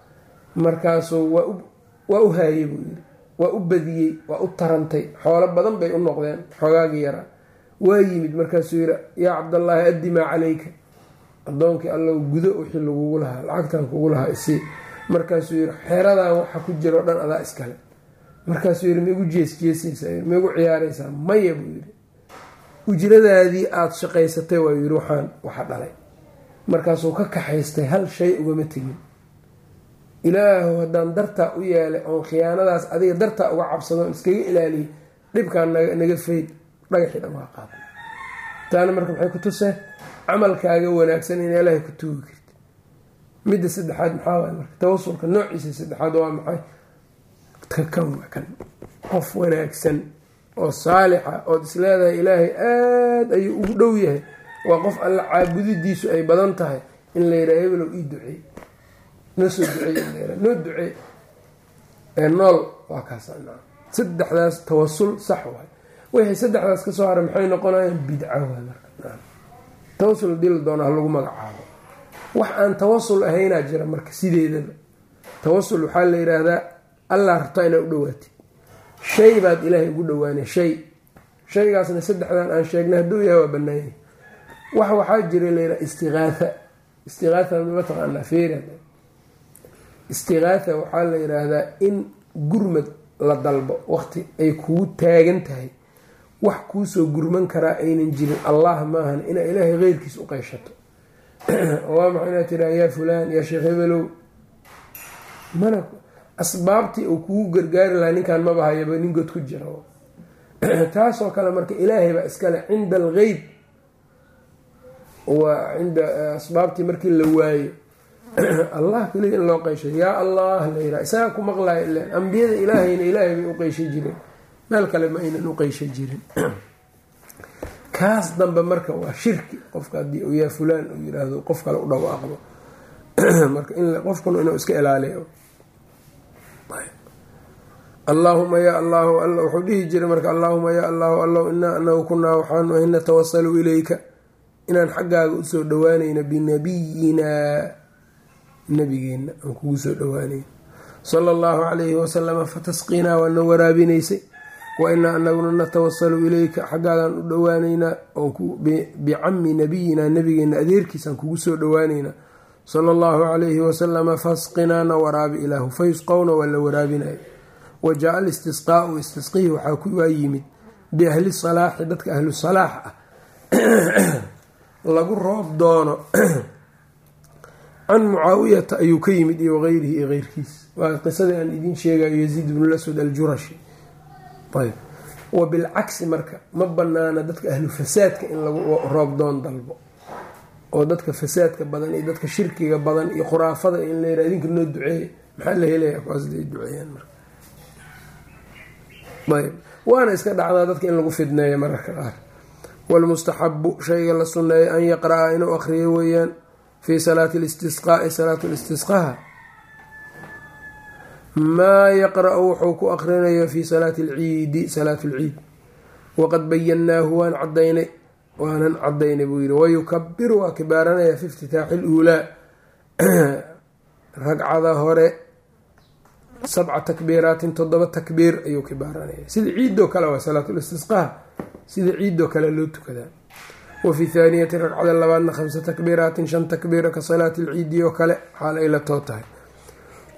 Markaasuu waa u haayey buu yidhi. Waa u badiyey waa u tarantay. Xoolo badan bay u noqdeen xoogaagii yaraa waa yimid markaasuu yidhi yaa cabdallaahi addi maa calayka. Addoonkii allow gudo wixii lagugu lahaa lacagtan kugu lahaa isii markaasuu yidhi xeeradan waxa ku jira o dhan adaa iskale markaasuu yidhi maigu jees jeesaysaa maigu ciyaaraysaa? Maya buu yidhi. Ujradaadii aada shaqaysatay waa yidhi waxaan waxa dhalay. Markaasuu ka kaxaystay hal shay ugama tegin. Ilaahu haddaan dartaa u yeelay oon khiyaanadaas adiga dartaa uga cabsado iskaga ilaaliyay dhibkaan naga fayd dhagaxii dhan waa qaada taana marka maxay ku tuseen camalkaaga wanaagsan in ilaahay ku tuugi karti midda saddexaad maxaa waay marka tawasulka noociisa saddexaad waa maxay kan waa qof wanaagsan oo saalixa ood isleedahay ilaahay aada ayuu ugu dhow yahay. Waa qof alla caabudidiisu ay badan tahay in la yidhaha hebelow ii duceey noo soo duceey noo duceey ee nool waa kaas saddexdaas tawasul sax waay. Wixii saddexdaas ka soo haray maxay noqonayaan bidca marka tawasul haddii la doona ha lagu magacaabo. Wax aan tawasul ahaynaa jira marka sideedaba. Tawasul waxaa la yidhaahdaa allah rabtaa inaa u dhawaatid shay baad ilaahay ugu dhawaanay shay. Shaygaasna saddexdan aan sheegnay hadduu yahay waa banaanyah wax waxaa jira layidhaha istiqaatha istiqaatha ma taqaanaa feera istiqaatha waxaa la yidhaahdaa in gurmad la dalbo waqti ay kugu taagan tahay. Wax kuusoo gurman karaa aynan jirin. Allah maahan inaa ilaahay keyrkiis u qeyshato waa maxay tiraa yaa fulaan yaa sheekh hebelow mana asbaabtii uu kugu gargaari lahaa ninkan maba hayaba nin god ku jira taasoo kale marka ilaahay baa iskale cinda algeyb waa cinda asbaabtii markii la waayo. Allah keliya in loo qeyshay yaa allah la yiraa isagaa ku maqlaya ilan ambiyada ilaahayna ilaahay bay u qeyshay jireen. Meel kale ma aynan u qeyshay jirin. Kaas dambe marka waa shirki. Qofka haddii uu yaa fulaan uu yiraahdo qof kale u dhawaaqdo. Marka in qofkuna inuu iska ilaaliyo allaahuma yaa allahu wuxuu dhihi jiray marka allaahuma yaa allahu allow inaa anagu kunaa waxaanu ahay natawasalu ilayka. Inaan xaggaaga u soo dhawaanayno binabiyinaa nabigeenna aan kugu soo dhawaanayno sala allahu calayhi wasalama fatasqinaa waa na waraabinaysay. Wa inaa anaguna natawasalu ilayka xaggaadan u dhowaaneynaa bicami nabiyina nabigeena adeerkiisaan kugu soo dhowaaneynaa sala allahu calayhi wasalama fasqinaana waraabi ilaahu fayusqowna waa la waraabinaya wa jaa alistisqaau istisqihii waxaa yimid biahli salaaxi dadka ahlu salaax ah. Lagu roob doono can mucaawiyata ayuu ka yimid iyo wagayrihi iyo keyrkiis waa qisadii aan idiin sheegayo yaziid bnu laswad aljurashi. Ayb wa bilcagsi marka ma banaana dadka ahlu fasaadka in lagu roob doon dalbo. Oo dadka fasaadka badan iyo dadka shirkiga badan iyo khuraafada in la yira idinka noo duceeya maxaa la helaya kuwaasday duceeyaan marka ayb waana iska dhacdaa dadka in lagu fidneeyo mararka qaar. Walmustaxabu shayga la sunneeya an yaqra-a inuu akhriyo weeyaan fii salaati listisqaai salaatu listisqaha maa yaqra-u wuxuu ku akhrinayo fii salaati alciidi salaatu lciid waqad bayannaahu waan cadaynay waanan cadaynay buu yihi wayukabiru waa kibaaranaya fi iftitaaxi luulaa ragcada hore sabca takbiiraatin toddoba takbiir ayuu kibaaranaya sida ciidoo kale waa salaatulistisqaha sida ciidoo kale loo tukadaa wa fi thaaniyati ragcada labaadna khamsa takbiiraatin shan takbiira ka salaati lciidi oo kale xaal ay la too tahay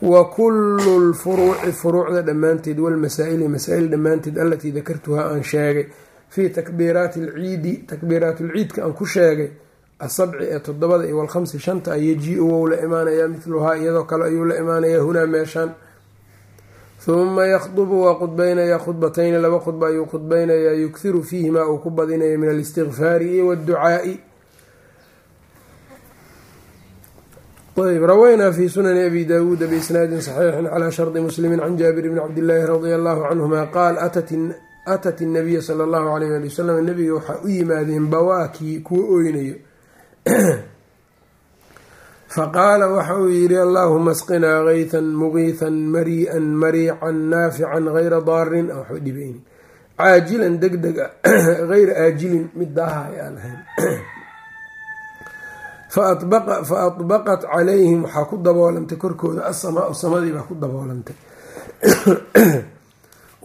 wa kullu lfuruuci furuucda dhammaanteed walmasaa-ili masaa-il dhammaanteed allatii dakartuhaa aan sheegay fii takbiiraati alciidi takbiiraat lciidka aan ku sheegay asabci ee toddobada iyo walkhamsi shanta a yaji-u wou la imaanayaa midluhaa iyadoo kale ayuu la imaanayaa hunaa meeshaan huma yakhdubu waa khudbaynayaa khudbatayni laba khudba ayuu khudbaynayaa yughiru fiihimaa uu ku badinaya min alistikfaari iyo wdducaai ayb rawaynaa fi sunani abi daawuuda biisnaadin saxiixin calaa shardi muslimi can jaabir bni cabdillaahi radia allahu canhuma qaal atat inabiya sala allahu alayh ali wasalam nabiga waxaa u yimaadeen bawaakii kuwa oynayo faqaala waxa uu yidhi allaahuma asqinaa kaytan mugiitan marii'an mariican naafican hayra daarin waxba dhibaynin caajilan deg deg a hayra aajilin mid daaha ay aan ahayn fa adbaqat calayhim waxaa ku daboolantay korkooda asamaau samadii baa ku daboolantay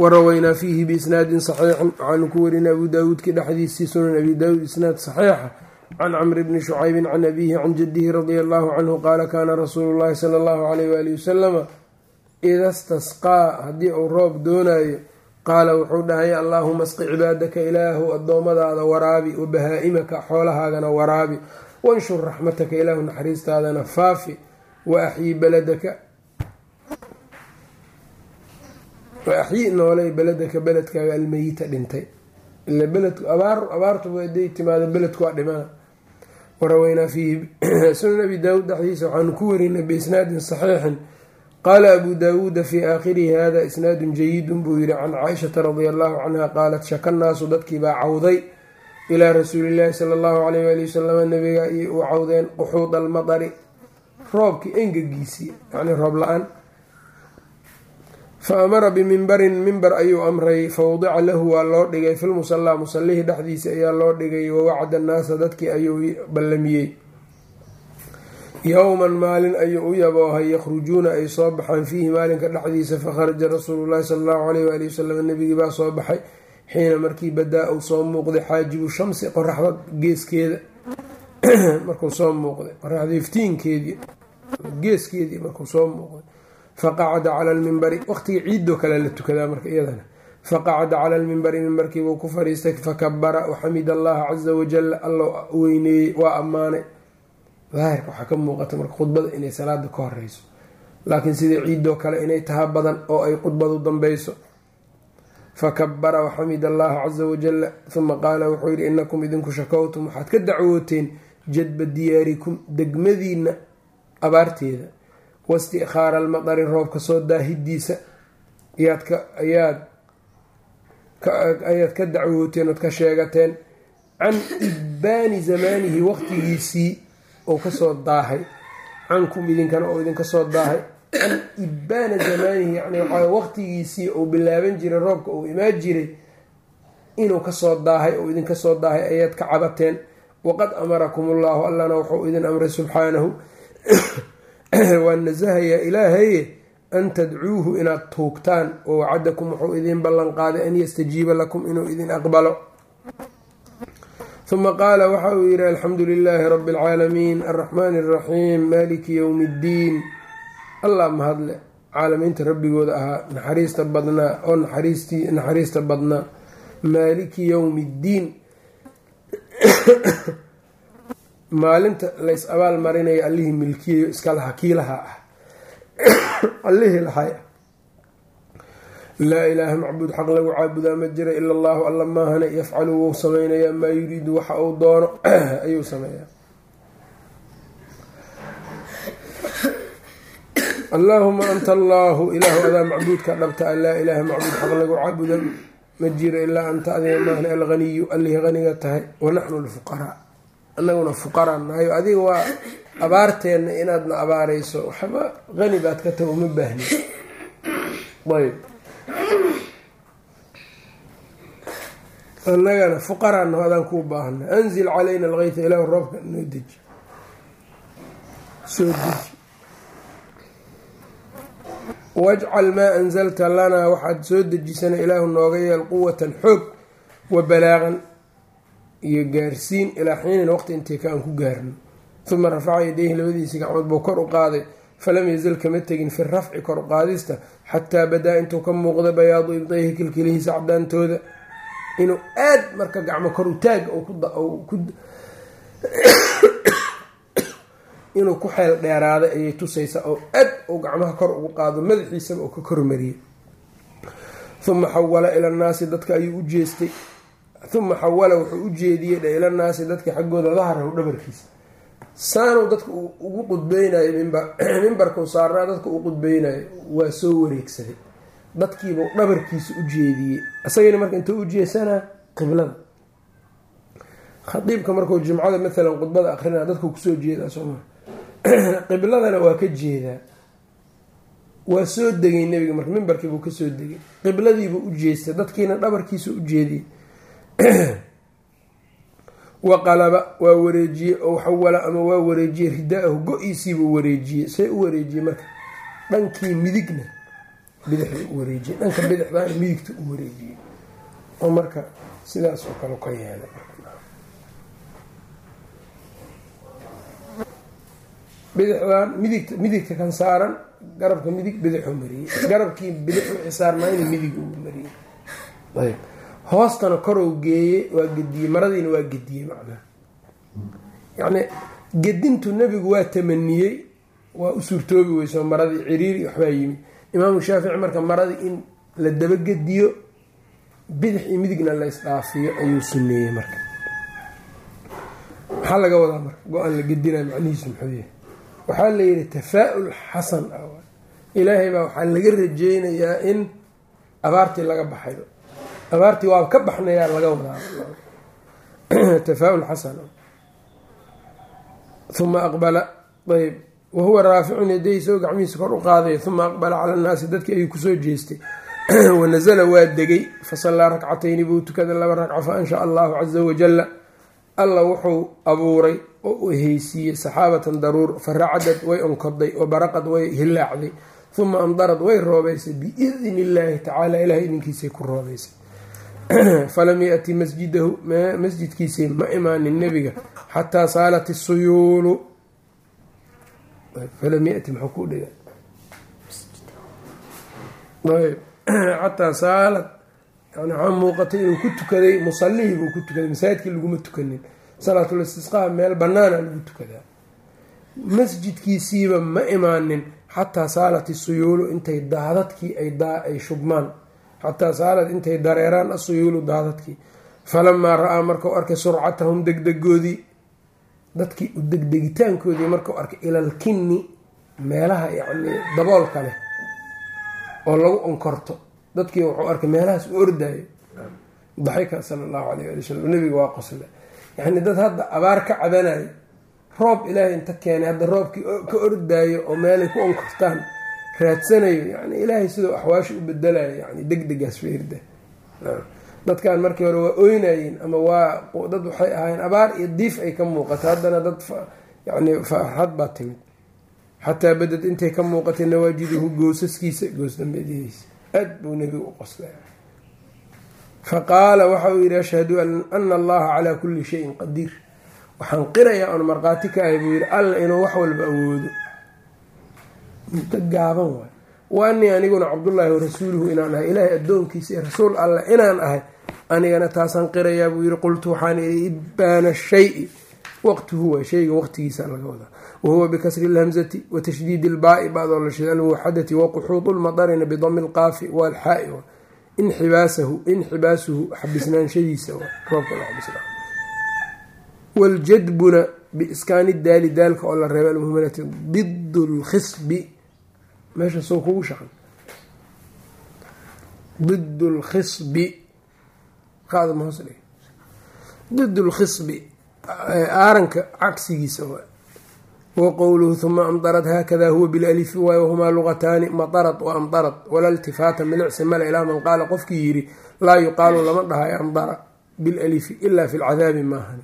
warawaynaa fiihi biisnaadin saxiixin waxaanu ku warinay abu daawuudkii dhexdiisii sunan abi daawuud isnaad saxiixa can camri bni shucaybin can abiihi can jadihi radia allahu canhu qaala kaana rasuulu llahi sala allahu alayh waali wasalama ida stasqaa haddii uu roob doonayo qaala wuxuu dhahay allaahuma asqi cibaadaka ilaahu addoommadaada waraabi wa bahaa-imaka xoolahaagana waraabi wanshur raxmataka ilaahu naxariistaadana faafi wa axyii beladaka wa axyi noolay beledaka beledkaaga almeyita dhintay ila beledku abaar abaartuba haday timaado waraweynaa fiihi sunan abi daawuud dhexdiisa waxaanu ku warinay biisnaadin saxiixin. Qaala abu daawuuda fii aakhirihi hada isnaadun jayidun buu yihi can caaishata radia allahu canha qaalat shaka naasu dadkiibaa cawday ilaa rasuulillahi sala allahu alayh waali wasalam nabiga iyo u cawdeen quxuud almadari roobkii engegiisii yacni roob la'aan fa amara bimimbarin mimbar ayuu amray fawdica lahu waa loo dhigay filmusallaa musallihii dhexdiisa ayaa loo dhigay wawacda annaasa dadkii ayuu ballamiyey yowman maalin ayuu u yaboohay yakhrujuuna ay soo baxaan fiihi maalinka dhexdiisa fakharaja rasuulu llahi sala allahu alayh waali wasalam nabigii baa soo baxay xiina markii badaa uu soo muuqday xaajibu shamsi qoraxda geeskeeda markuu soo muuqday qoraxda iftiinkeedii geeskeedii markuu soo muuqday faqacada cala lmimbari waqtigii ciidoo kale la tukadaa marka iyadana. Faqacada cala lmimbari mimbarkiibuu ku fadhiistay fakabara waxamid allaha caza wajala alla weyneeyey waa ammaanay daahirka waxaa ka muuqata marka khudbada inay salaada ka horeyso. Laakiin sidai ciidoo kale inay taha badan oo ay khudbadu dambeyso fakabara waxamid allaha caza wajala uma qaala wuxuu yihi inakum idinku shakowtum waxaad ka dacwooteen jadba diyaarikum degmadiina abaarteeda waistikhaara almadari roobka soo daahidiisa ayaad ka dacwooteen ood ka sheegateen can ibbaani zamaanihi waqtigiisii oo ka soo daahay cankum idinkana oo idinka soo daahay can ibbaana zamaanihi yani waxaa waqtigiisii uu bilaaban jiray roobka uu imaan jiray inuu ka soo daahay oo idinka soo daahay ayaad ka cabateen waqad amarakum ullahu allana wuxuu idin amray subxaanahu waa nasahayaa ilaahaye an tadcuuhu inaad tuugtaan oo wacadakum wuxuu idin ballanqaaday an yastajiiba lakum inuu idin aqbalo. Uma qaala waxa uu yidhi alxamdu lilaahi rabbi alcaalamiin alraxmaan alraxiim maaliki yowmi ddiin allah mahadle caalamiinta rabbigooda ahaa naxariista badnaa oo naxariistii naxariista badnaa. Maaliki yowmi iddiin maalinta lays abaal marinaya allihii milkiyayo iska laha kiilaha ah. Allihii lahay ah laa ilaaha macbuud xaq lagu caabudaa ma jira ila allahu alla maahane yafcalu wuu samaynayaa maa yuriidu waxa uu doono. Ayuu sameeyaa. Allaahuma anta allaahu ilaahu adaa macbuudka dhabta a laa ilaaha macbuud xaq lagu caabuda ma jiro ilaa anta adiga maahne alghaniyu allihii haniga tahay wanaxnu lfuqaraa annaguna fuqaraa nahayo adiga waa abaarteenna inaadna abaareyso waxba hani baad ka tahay uma baahni ayb annagana fuqaraa naho adaan kuu baahana anzil calayna alkeyta ilaahu roobka noo deji. Soo deji. Wajcal maa anzalta lanaa waxaad soo dejisana ilaahu nooga yeel quwatan xoog wa balaaqan iyo gaarsiin ilaa xiinin waqti intii ka aan ku gaarno. Uma rafaca yadayhi labadiisii gacmood buu kor u qaaday. Falam yazal kama tegin fi rafci kor u qaadista xataa badaa intuu ka muuqda bayaadu ibdayhi kilkilihiisa cadaantooda inuu aad marka gacmo kor u taag inuu ku xeel dheeraaday ayay tusaysaa oo aad uu gacmaha kor ugu qaado madaxiisaba uu ka kormariyey uma xawala ila nnaasi dadka ayuu u jeestay uma xawala wuxuu u jeediyey dhe ila nnaasi dadka xaggooda dahrahu dhabarkiisa. Saanuu dadka ugu qudbeynayo mimbarkau saarnaa dadka uu qudbeynayo waa soo wareegsaday. Dadkiibuu dhabarkiisa u jeediyey. Isagana marka intuu u jeesanaa qiblada. Khadiibka markuu jimcada maalan khudbada akrinaa dadku ku soo jeedaa sooma qibladana waa ka jeedaa. Waa soo degay nebiga marka mimbarkiibuu ka soo degay. Qibladiibuu u jeestay dadkiina dhabarkiisa u jeediyey waqalaba waa wareejiyey oo xawala ama waa wareejiyey ridaa-ahu go-iisiibuu wareejiyey see u wareejiyey marka dhankii midigna bidixda u wareejiyey dhanka bidixdaana midigta u wareejiyey oo marka sidaas oo kale ka yeelay. Bidixdan midigta midigta kan saaran garabka midig bidixu mariyey garabkii bidix wixii saarnaayna midig uu mariyey ayb hoostana korow geeye waa gediyey maradiina waa gediyey macnaha yacni gedintu nebigu waa tamaniyey waa u suurtoobi weyso maradii ciriiri waxbaa yimid imaamu shaafici marka maradii in la dabagediyo bidix iyo midigna la isdhaafiyo ayuu suneeyey marka. Maxaa laga wadaa marka? Go'aan la gedinaya macnihiisu muxuu yahay. Waxaa la yidhi tafaa-ul xasan ah ilaahay baa waxaa laga rajeynayaa in abaartii laga baxayo abaartii waa ka baxnayaa laga wadaa tafaa-ul xasan. Uma aqbala ayb wahuwa raaficun yaday gacmihiisa kor u qaaday. Uma aqbala cala annaasi dadkii ayuu ku soo jeestay. Wanasala waa degay. Fasallaa rakcatayni buu tukaday laba ragco fa anshaa allahu caza wajalla alla wuxuu abuuray oo u heysiiyey saxaabatan daruur. Faracadad way onkoday wa baraqad way hilaacday. Uma amdarad way roobeysay biidni illaahi tacaala ilahay idinkiisay ku roobeysay falam yaati masjidahu masjidkiisii ma imaanin nebiga xataa saalat isuyuulu falam yati maxuu ku dhiga ayb. Xataa saalad yani waxaa muuqatay inuu ku tukaday musallihii buu ku tukaday masaajidkii laguma tukanin. Salaatul istisqaa meel banaana lagu tukadaa. Masjidkiisiiba ma imaanin xataa saalat isuyuulu intay daadadkii ay shubmaan xataa saalad intay dareeraan asuyuulu daadadkii. Falamaa ra'aa markau arkay surcatahum degdegoodii dadkii u degdegitaankoodii markau arkay ilalkinni meelaha yacni daboolka leh oo lagu onkorto. Dadkii wuxuu arkay meelahaas u ordayo daxika sala allahu alayh ali wasalam nebiga waa qosle. Yacni dad hadda abaar ka cabanayo roob ilaahay inta keenay hadda roobkii ka ordaayo oo meelay ku onkortaan raadsanayo yani ilaahay sidoo axwaasha u bedelayo yani deg degaas feerda dadkan markii hore waa oynayeen ama waa dad waxay ahaayeen abaar iyo diif ay ka muuqato. Haddana dad yani farxad baa timid. Xataa badad intay ka muuqatay nawaajiduhu goosaskiisa goosdambeedyadiisa aad buu nebigu u qoslay. Fa qaala waxa uu yidhi ashhadu ana allaha calaa kulli shayin qadiir. Waxaan qirayaa oon markhaati ka ahay buu yidhi alla inuu wax walba awoodo gaaban waay. Wa anii aniguna cabdullaahi warasuuluhu inaan ahay. Ilaahay addoonkiisa iyo rasuul alla inaan ahay anigana taasaan qirayaa buu yihi qultu waxaan idhi ibaana shayi. Waqtuhu waa shayga waqtigiisa laga wadaa. Wahuwa bikasri lhamzati wa tashdiidi ilbaai bacdoo la shida almuwaxadati waquxuudu lmadarina bidami lqaafi walxaai inxibaasahu inxibaasuhu xabisnaanshadiisa waljadbuna biiskaani daali daalka oo la reebay almuhmalati did lkhisbi meesha soo kugu shaqan did lkhisbi qaada ma hoos dhig did lkhisbi aaranka cagsigiisa waa wa qowluhu huma amdarad haakada huwa bilalifi waay wahumaa luqataani madarad wa amdarad wala iltifaata milicsi male ilaa man qaala qofkii yidhi laa yuqaalu lama dhahayo amdara bilalifi ilaa fi lcadaabi maahani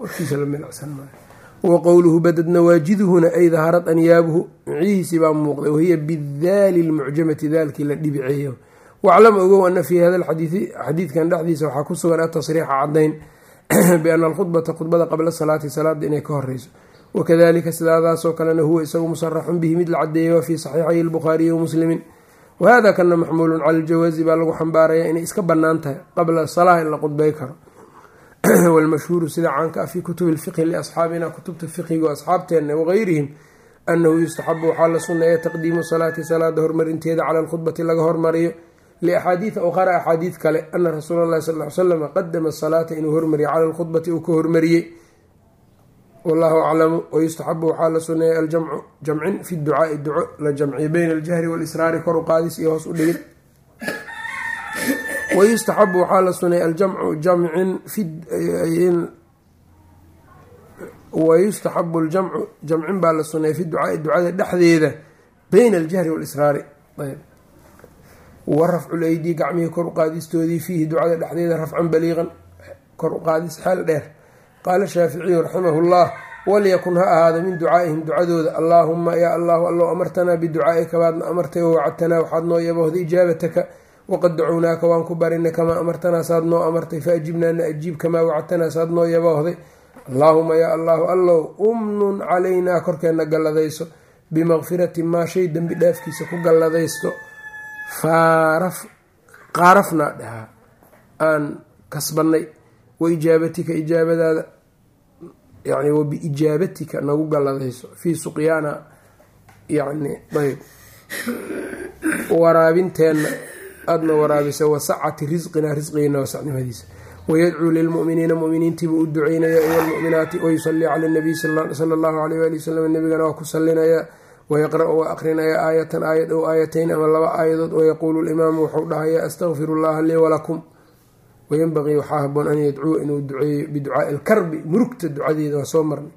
warkiisa la milicsan maayo wa qowluhu badad nawaajiduhuna ay daharad anyaabuhu. Micihiisii baa muuqday wahiya bidaali lmucjamati daalkii la dhibiceeyo waclam ogow ana fii hada lxadiidi xadiidkan dhexdiisa waxaa ku sugan atasriixa caddayn biana alkhudbata khudbada qabla salaati salaada inay ka horeyso wakadalika sidaadaasoo kalena huwa isagu musaraxun bihi mid la cadeeyay fii saxiixay lbukhaariyi wamuslimin wahada kana maxmuulun cala ljawaazi baa lagu xambaaraya inay iska bannaan tahay qabla salaa in la qudbay karo wlmashhuuru sida caanka ah fii kutubi lfiqhi liasxaabina kutubta fiqhiga asxaabteena wageyrihim anahu yustaxabu waxaa la sunneeya taqdiimu salaati salaada horumarinteeda cala alkhudbati laga hormariyo liaxaadiida uqara axaadiid kale ana rasuula allahi sal ly slam qadama salaata inuu hormariyay cala alkhudbati uu ka hormariyey wallahu aclamu wayustaxabu waxaa la suneeyay aljamcu jamcin fi ducaai duco la jamciyo beyna aljahri walisraari kor u qaadis iyo hoos u dhigin wayustaxabu waxaa la suneeyay aljamcu jamcin wayustaxabu aljamcu jamcin baa la suneeyay fi ducaai ducada dhexdeeda beyna aljahri walisraari wa rafcu leydi gacmihii kor u qaadistoodii fiihi ducada dhexdeeda rafcan baliiqan kor u qaadis xeel dheer qaala shaaficiyu raximahu llah walyakun ha ahaada min ducaaihim ducadooda allaahuma yaa allahu allow amartanaa biducaa'ika baadna amartay oo wacadtanaa waxaad noo yabahday ijaabataka waqad dacuunaaka waan ku barinay kamaa amartanaa saad noo amartay fa ajibnaa na ajiib kamaa wacadtanaa saad noo yabahday allaahuma yaa allahu allow umnun calaynaa korkeenna galladayso bimakfirati maa shay dembi dhaafkiisa ku galladaysto qaarafnaa dhahaa aan kasbannay wa ijaabatika ijaabadaada yani wa biijaabatika nagu galladayso fii suqyaana yani ayb waraabinteenna aadna waraabisa wasacati risqinaa risqigeena wasacnimadiisa wayadcuu lilmu'miniina mu'miniintiibuu u duceynaya iyo almu'minaati wayusalii cala nabiy sala allahu alayh waali wasalam nabigana waa ku salinayaa wayaqra-u waa aqrinayaa aayatan aayad ow aayatayn ama laba aayadood wayaquulu limaamu wuxuu dhahayaa astaqfiru llaha lii walakum wayanbaqii waxaa haboon an yadcuwa inuu duceeyo biducaai alkarbi murugta ducadeeda waa soo marnay.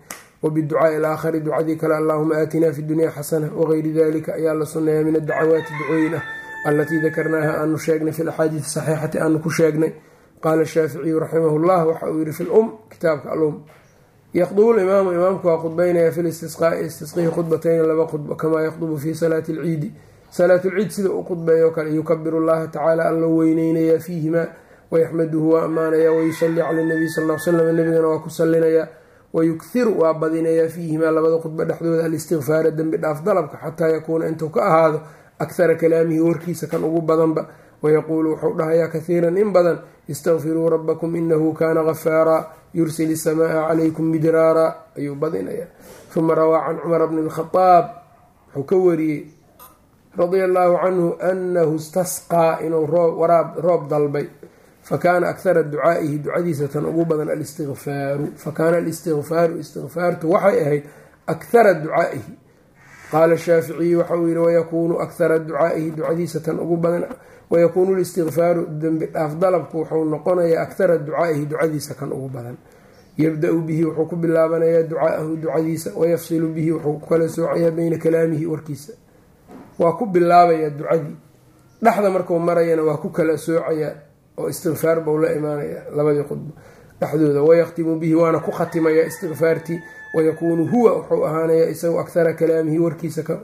Wa biducaai alaakhari ducadii kale allahuma aatinaa fi dunya xasana wagayri dalika ayaa la sunneeyaa min addacawaati ducooyin ah allatii dakarnaaha aanu sheegnay fi laxaadiidi saxiixati aanu ku sheegnay qaala shaaficiyu raximahu llah waxa uu yihi fi lum kitaabka alum yaqdubu limaamu imaamku waa khudbaynaya fi listisqaai istisqihi khudbatayn laba khudbo kamaa yaqdubu fi salaati alciidi salaatulciid sida uu khudbeeyo kale yukabiru llaha tacaala alla weyneynayaa fiihimaa wayaxmaduhu waa ammaanayaa wayusalii cala nabiy sal l slam nabigana waa ku salinayaa wayughiru waa badinayaa fiihimaa labada khudbo dhexdooda alistikfaara dembi dhaaf dalabka xataa yakuuna intuu ka ahaado akhara kalaamihi warkiisa kan ugu badanba wayaquulu wuxuu dhahayaa kahiiran in badan istakfiruu rabbakum inahu kaana gafaaraa yursil isamaaa calaykum midraara ayuu badinayaa uma rawaa can cumar bni lkhadaab wuxuu ka wariyey radia allaahu canhu anahu istasqaa inuu roob dalbay fakaana akhara ducaa'ihi ducadiisa tan ugu badan alistikfaaru fakaana alistikfaaru istikfaartu waxay ahayd akhara ducaa'ihi qaala shaaficiyu waxa uu yihi wayakuunu akhara ducaa'ihi ducadiisa tan ugu badan wayakuunu listikfaaru dembi dhaaf dalabku wuxuu noqonayaa akhara ducaa'ihi ducadiisa kan ugu badan yabda-u bihi wuxuu ku bilaabanayaa ducaa'ahu ducadiisa wayafsilu bihi wuxuu ku kala soocayaa beyna kalaamihi warkiisa waa ku bilaabayaa ducadii dhexda markuu marayana waa ku kala soocayaa oo istikfaar bau la imaanaya labadii khudbo dhexdooda wayakhtimu bihi waana ku khatimaya istikfaartii wayakuunu huwa wuxuu ahaanaya isagu akhara kalaamihi warkiisa kan.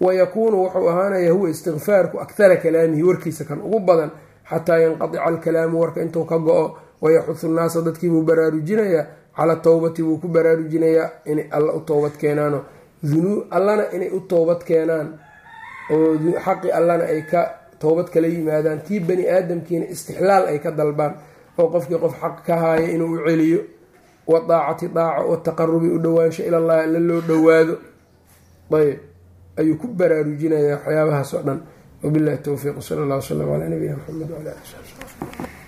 Wayakuunu wuxuu ahaanaya huwa istikfaarku akhara kalaamihi warkiisa kan. Ugu badan xataa yanqadica alkalaamu warka intuu ka go-o wayaxudu nnaasa dadkiibuu baraarujinayaa cala towbati buu ku baraarujinayaa inay alla u toobad keenaano. Allana inay u toobad keenaan oo xaqi allana ay ka toobad kala yimaadaan kii bani aadamkiina istixlaal ay ka dalbaan oo qofkii qof xaq ka haaya inuu u celiyo wa daacati daaco wataqarubi u dhowaansho ilallahi alla loo dhowaado. Ayb ayuu ku baraarujinayaa waxyaabahaas oo dhan. Wabillahi towfiiq sala allah wslam calaa nabiyina maxamed wala ali